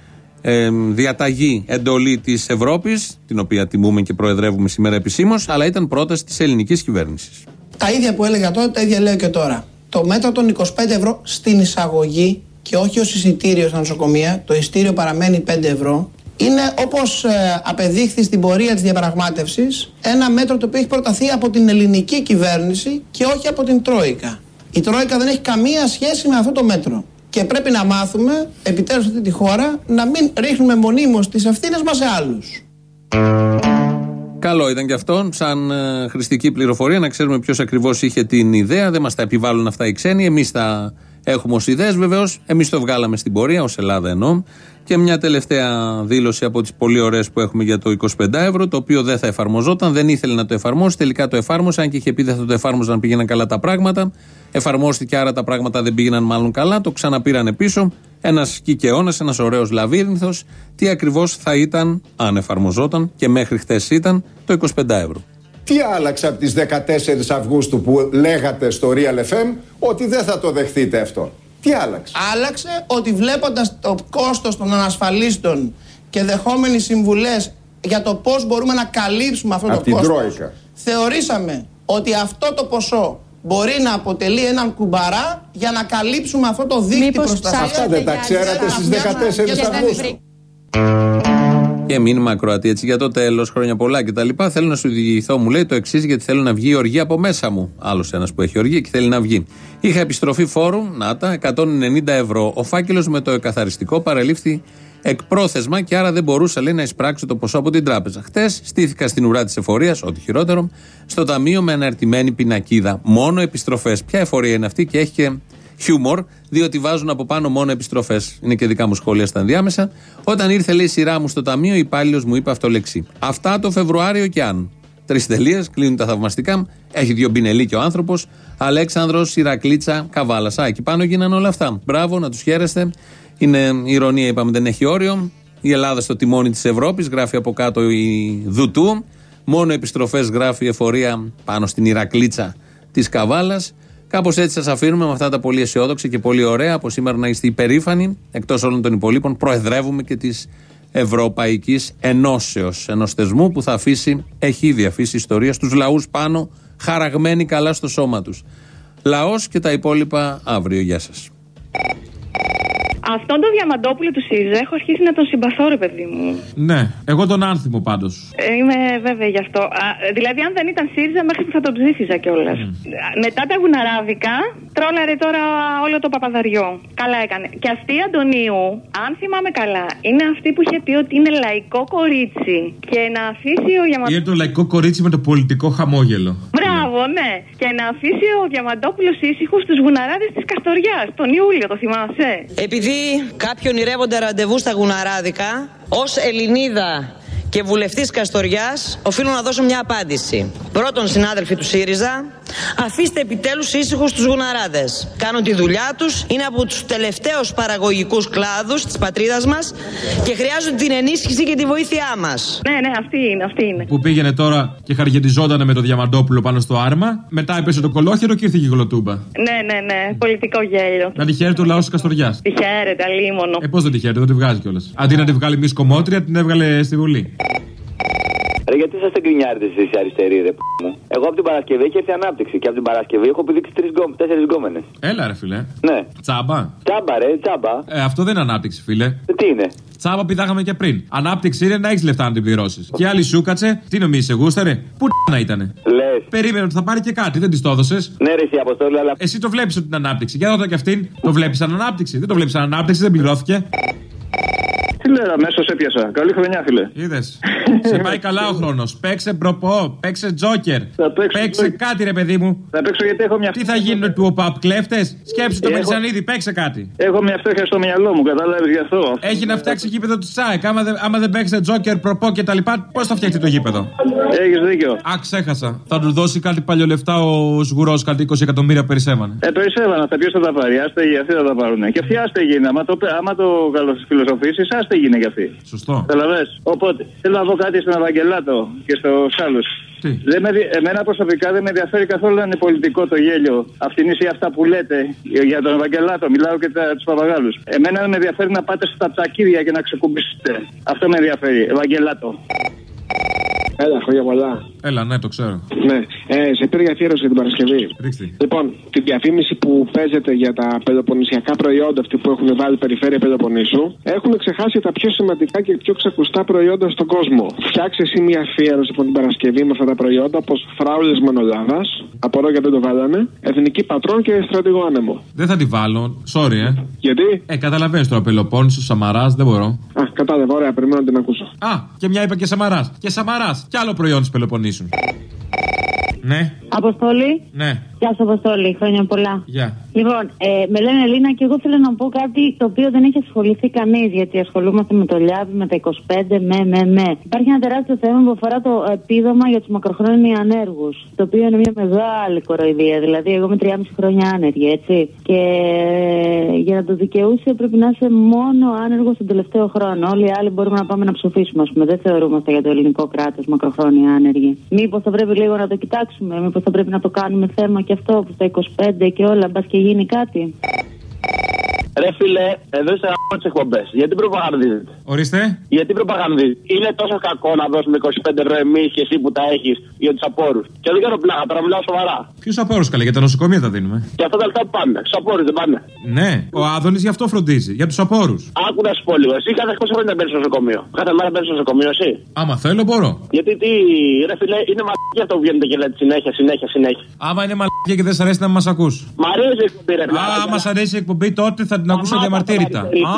ε, διαταγή εντολή της Ευρώπης την οποία τιμούμε και προεδρεύουμε σήμερα επισήμως αλλά ήταν πρόταση της ελληνικής κυβέρνησης. Τα ίδια που έλεγα τότε, τα ίδια λέω και τώρα. Το μέτρο των 25 ευρώ στην εισαγωγή και όχι ως εισιτήριο στα νοσοκομεία, το εισιτήριο παραμένει 5 ευρώ, είναι όπως απεδείχθη στην πορεία της διαπραγμάτευσης ένα μέτρο το οποίο έχει προταθεί από την ελληνική κυβέρνηση και όχι από την Τρόικα. Η Τρόικα δεν έχει καμία σχέση με αυτό το μέτρο. Και πρέπει να μάθουμε, επιτέλους σε αυτή τη χώρα, να μην ρίχνουμε μονίμως τις ευθύνες μας σε άλλους. Καλό ήταν και αυτό, σαν ε, χρηστική πληροφορία, να ξέρουμε ποιος ακριβώς είχε την ιδέα. Δεν μας τα επιβάλλουν αυτά οι ξένοι. Εμείς τα έχουμε ως ιδέες, βεβαίως. Εμείς το βγάλαμε στην πορεία, ως Ελλάδα εννοώ. Και μια τελευταία δήλωση από τις πολύ ωραίες που έχουμε για το 25 ευρώ, το οποίο δεν θα εφαρμοζόταν, δεν ήθελε να το εφαρμόσει. Τελικά το εφάρμοσε, αν και είχε πει δεν θα το εφάρμοζαν, πήγαιναν καλά τα πράγματα. Εφαρμόστηκε, άρα τα πράγματα δεν πήγαιναν μάλλον καλά. Το ξαναπήρανε πίσω. Ένας κικαιώνας, ένας ωραίος λαβύρινθος. Τι ακριβώς θα ήταν, αν εφαρμοζόταν και μέχρι χτες ήταν, το 25 ευρώ. Τι άλλαξε από τις 14 Αυγούστου που λέγατε στο Real FM ότι δεν θα το δεχτείτε αυτό; Τι άλλαξε; Άλλαξε ότι βλέποντας το κόστος των ανασφαλίστων και δεχόμενοι συμβουλές για το πώς μπορούμε να καλύψουμε αυτό Από το την κόστος. Τρόικα. Θεωρήσαμε ότι αυτό το ποσό μπορεί να αποτελεί έναν κουμπαρά για να καλύψουμε αυτό το δίκτυο προστασίας. Αυτά δεν τα ξέρατε στις 14 Αυγούστου. Και μήνυμα ακροατή έτσι για το τέλος, χρόνια πολλά κτλ. Θέλω να σου διηγηθώ, μου λέει το εξής, γιατί θέλω να βγει η οργή από μέσα μου. Άλλος ένας που έχει οργή και θέλει να βγει. Είχα επιστροφή φόρου, να τα, 190 ευρώ. Ο φάκελος με το εκαθαριστικό παρελήφθη εκπρόθεσμα και άρα δεν μπορούσα λέει, να εισπράξω το ποσό από την τράπεζα. Χτες στήθηκα στην ουρά της εφορίας, ό,τι χειρότερο, στο ταμείο με αναρτημένη πινακίδα. Μόνο επιστροφές. Ποια εφορία είναι αυτή και έχει και χιούμορ, διότι βάζουν από πάνω μόνο επιστροφές. Είναι και δικά μου σχόλια στα ενδιάμεσα. Όταν ήρθε, λέει, η σειρά μου στο ταμείο, ο υπάλληλος μου είπε αυτό λεξί. Αυτά το Φεβρουάριο και αν. Τρεις τελείες, κλείνουν τα θαυμαστικά. Έχει δύο μπινελί και ο άνθρωπος. Αλέξανδρος, Ηρακλίτσα, Καβάλα. Α, εκεί πάνω γίνανε όλα αυτά. Μπράβο, να τους χαίρεστε. Είναι ηρωνία, είπαμε, δεν έχει όριο. Η Ελλάδα στο τιμόνι της Ευρώπης, γράφει από κάτω η Δουτού. Μόνο επιστροφές γράφει η εφορία πάνω στην Ηρακλίτσα της Καβάλας. Κάπως έτσι σας αφήνουμε με αυτά τα πολύ αισιόδοξα και πολύ ωραία. Από σήμερα να είστε υπερήφανοι, εκτός όλων των υπολείπων, προεδρεύουμε και της Ευρωπαϊκής Ενώσεως. Ενός θεσμού που θα αφήσει, έχει ήδη αφήσει ιστορία στους λαούς πάνω, χαραγμένοι καλά στο σώμα τους. Λαός και τα υπόλοιπα αύριο. Γεια σας. Αυτόν τον διαμαντόπουλο του ΣΥΡΙΖΑ έχω αρχίσει να τον συμπαθώ, ρε παιδί μου. Ναι, εγώ τον άνθιμο πάντως. Ε, είμαι βέβαια γι' αυτό. Α, δηλαδή, αν δεν ήταν ΣΥΡΙΖΑ, μέχρι που θα τον ψήφιζα κιόλας. Μετά τα γουναράδικα, τρόλαρε τώρα όλο το παπαδαριό. Καλά έκανε. Και αυτή η Αντωνίου, αν θυμάμαι καλά, είναι αυτή που είχε πει ότι είναι λαϊκό κορίτσι. Και να αφήσει ο Διαμαντόπουλο. Είναι το λαϊκό κορίτσι με το πολιτικό χαμόγελο. Μπράβο, ναι. Και να αφήσει ο Διαμαντόπουλος ήσυχος στους γουναράδες της Καστοριάς. Τον Ιούλιο, το θυμάσαι; Επειδή κάποιοι ονειρεύονται ραντεβού στα γουναράδικα, ως Ελληνίδα και βουλευτής Καστοριάς, οφείλω να δώσω μια απάντηση. Πρώτον, συνάδελφοι του ΣΥΡΙΖΑ, αφήστε επιτέλους ήσυχους τους γουναράδες. Κάνουν τη δουλειά τους, είναι από τους τελευταίους παραγωγικούς κλάδους της πατρίδας μας και χρειάζονται την ενίσχυση και τη βοήθειά μας. Ναι, ναι, αυτή είναι, αυτή είναι. Που πήγαινε τώρα και χαργεντιζόταν με το Διαμαντόπουλο πάνω στο άρμα. Μετά έπεσε το κολόχερο και ήρθε και η γλωτούμπα. Ναι, ναι, ναι. Πολιτικό γέλιο. Να τη χαίρεται ο λαός της Καστοριάς. Τη χαίρεται, αλίμονο. Ε, πώς δεν τη χαίρεται, δεν τη βγάζει κιόλας. Αντί να τη βγάλει μη σκομότρια, την έβγαλε στη Βουλή. Ρε, γιατί είσαστε γκρινιάρετε εσείς οι αριστεροί, ρε π*** μου. Εγώ από την Παρασκευή έχει έρθει ανάπτυξη και από την Παρασκευή έχω πηδήξει τρεις γκόμε, τέσσερις γκόμενες. Έλα, ρε φιλέ. Ναι. Τσάμπα. Τσάμπα, ρε, τσάμπα. Ε, αυτό δεν είναι ανάπτυξη, φίλε. Ε, τι είναι; Τσάμπα πηδάγαμε και πριν. Ανάπτυξη είναι να έχεις λεφτά να την πληρώσεις. Και άλλη σου κάτσε, τι νομίζεις, γούσταρε. Πού να ήτανε; Λες. Περίμενε ότι θα πάρει και κάτι, δεν της το έδωσες. Ναι, ρε, εσύ αποστόλη, αλλά. Εσύ το βλέπεις ότι είναι ανάπτυξη. Για δω και αυτήν. Το βλέπεις σαν ανάπτυξη. Δεν το βλέπεις σαν ανάπτυξη, δεν πληρώθηκε. Τι λέω, αμέσως έπιασα. Καλή χρονιά, φίλε. Είδες. Σε πάει καλά ο χρόνος. Παίξε προπό, παίξε τζόκερ. Παίξε κάτι, ρε παιδί μου. Θα παίξω γιατί έχω μια Τι θα γίνουν του ΟΠΑΠ κλέφτες; Σκέψου το Έχω- Μελισανίδη, παίξε κάτι. Έχω μια φτώχεια στο μυαλό μου, κατάλαβε γι' αυτό. Έχει να φτιάξει γήπεδο τη ΣΑΕΚ. Άμα δεν, άμα δεν παίξετε τζόκερ, προπό και τα λοιπά, πώς θα φτιάξει το γήπεδο; Έχεις δίκιο. Α, ξέχασα. Θα του δώσει κάτι παλιολεφτά ο Σγουρός, κάτι 20 εκατομμύρια περισσεύανε. Ε, περισσεύαν τα ποιο θα τα πάρει. Άστεγοι αυτοί θα τα πάρουν. Και αυτοί άστεγοι είναι. Άμα το, άμα το καλοφιλοσοφήσεις, άστεγοι είναι κι αυτοί. Σωστό. Καταλαβες; Οπότε θέλω να πω κάτι στον Ευαγγελάτο και στους άλλους. Δεν με, δι- εμένα προσωπικά δεν με ενδιαφέρει καθόλου να είναι πολιτικό το γέλιο. Αυτήν ή αυτά που λέτε για τον Ευαγγελάτο. Μιλάω και τους παπαγάλους. Εμένα δεν με ενδιαφέρει να πάτε στα τσακίδια και να ξεκουμπήσετε. Αυτό με ενδιαφέρει. Ευαγγελάτο. Έλα, χρόνια πολλά. Έλα, ναι, το ξέρω. Ναι, ε, σε πήρα για αφιέρωση για την Παρασκευή. Ρίξτε. Λοιπόν, τη διαφήμιση που παίζεται για τα πελοποννησιακά προϊόντα, αυτοί που έχουν βάλει περιφέρεια Πελοποννήσου, έχουν ξεχάσει τα πιο σημαντικά και πιο ξακουστά προϊόντα στον κόσμο. Φτιάξε εσύ μια αφιέρωση από την Παρασκευή με αυτά τα προϊόντα, όπως φράουλες Μανολάδας, απορώ γιατί δεν το βάλανε, εθνική πατρόν και στρατηγό άνεμο. Δεν θα τη βάλω. Sorry, ε. Γιατί; Ε, καταλαβαίνεις τώρα, Πελοπόννησο, Σαμαράς, δεν μπορώ. Α, κατάλαβα, ωραία, περιμένω να την ακούσω. Α, και μια είπα και Σαμαράς. Και Σαμαράς. Και άλλο προϊόν της Πελοποννήσου. Ναι, Αποστόλη. ναι, Γεια σου, Αποστόλη. Χρόνια πολλά. γεια. Λοιπόν, ε, με λένε Ελίνα και εγώ θέλω να πω κάτι το οποίο δεν έχει ασχοληθεί κανείς. Γιατί ασχολούμαστε με το Λιάβι, με τα 25, με, με, με. Υπάρχει ένα τεράστιο θέμα που αφορά το επίδομα για τους μακροχρόνια ανέργους. Το οποίο είναι μια μεγάλη κοροϊδία. Δηλαδή, εγώ είμαι 3,5 χρόνια άνεργη, έτσι. Και ε, για να το δικαιούσε πρέπει να είσαι μόνο άνεργος τον τελευταίο χρόνο. Όλοι οι άλλοι μπορούμε να πάμε να ψηφίσουμε, ας πούμε. Δεν θεωρούμαστε για το ελληνικό κράτος μακροχρόνια άνεργοι. Μήπως θα πρέπει λίγο να το κοιτάξουμε, μήπως θα πρέπει να το κάνουμε θέμα και αυτό που στα 25 και όλα, μπας και γίνει κάτι. Ρε φίλε, εδώ είστε από τις εκπομπές. Γιατί προπαγανδίζετε. Ορίστε. Γιατί προπαγανδίζετε. Είναι τόσο κακό να δώσουμε 25 ευρώ εμείς και εσύ που τα έχεις για τους απόρους. Και δεν κάνω πλάκα, τώρα μιλάω σοβαρά. Ποιους απόρους καλέ, για τα νοσοκομεία τα δίνουμε. Και αυτά τα λεφτά που πάνε. Στους απόρους δεν πάνε. Ναι, ο Άδωνης γι' αυτό φροντίζει. Για τους απόρους. Άκου να σου πω λίγο. Εσύ κάθε πόσα χρόνια μπαίνεις στο νοσοκομείο. Κάθε μέρα μπαίνεις στο νοσοκομείο, εσύ. Άμα θέλω, μπορώ. Γιατί τι, ρε φίλε, είναι μαλακία αυτό που βγαίνετε και λέτε συνέχεια, συνέχεια, συνέχεια. Άμα είναι μαλακία και δεν σ' αρέσει να μας ακούς. Μ' αρέσει η εκπομπή, ρε Α, μα αρέσει η εκπομπή, τότε θα την ακούσω διαμαρτύρητα. Α,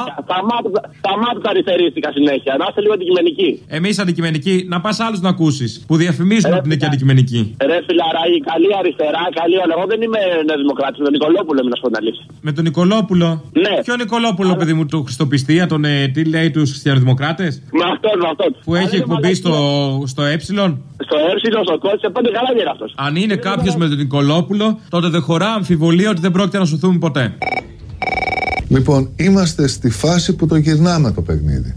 Τα μάτια τα αριστερίστηκα συνέχεια. Να είστε λίγο αντικειμενικοί. εμείς αντικειμενικοί, να πας άλλους να ακούσεις που διαφημίζουν ότι είναι και αντικειμενικοί. Ρε φιλαράκι, καλή αριστερά, καλή όλα. Εγώ δεν είμαι νεοδημοκράτη, είμαι Νικολόπουλο, είμαι να σου πω την αλήθεια. Με τον Νικολόπουλο; Ναι. Ποιο Νικολόπουλο, παιδί μου, του Χριστοπιστία, τον ε, τι λέει τους Χριστιανοδημοκράτες; Με αυτόν, με αυτόν. Που έχει εκπομπή στο, στο ε; Στο Εύσιλο, στο Κότσε, πέντε καλά είναι αυτός. Αν είναι κάποιος με τον Νικολόπουλο, τότε δεν χωρά αμφιβολία ότι δεν πρόκειται να σωθούμε ποτέ. Λοιπόν, είμαστε στη φάση που το γυρνάμε το παιχνίδι.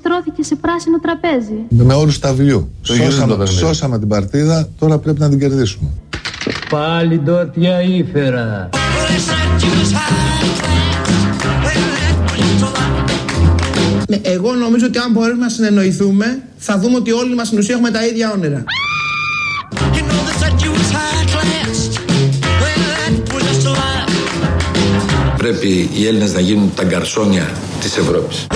στρώθηκε σε πράσινο τραπέζι. Με όρου τα βιού. σώσαμε, την παρτίδα, τώρα πρέπει να την κερδίσουμε. Πάλι ντόρτια ήφερα. Ναι, εγώ νομίζω ότι αν μπορέσουμε να συνεννοηθούμε, θα δούμε ότι όλοι μας στην ουσία έχουμε τα ίδια όνειρα. Πρέπει οι Έλληνες να γίνουν τα γκαρσόνια της Ευρώπης.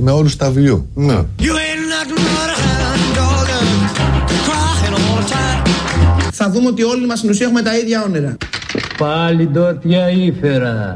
Με όρου ταυλιού. Ναι. Δούμε ότι όλοι μας στην ουσία έχουμε τα ίδια όνειρα. Πάλι ντότια ήφερα.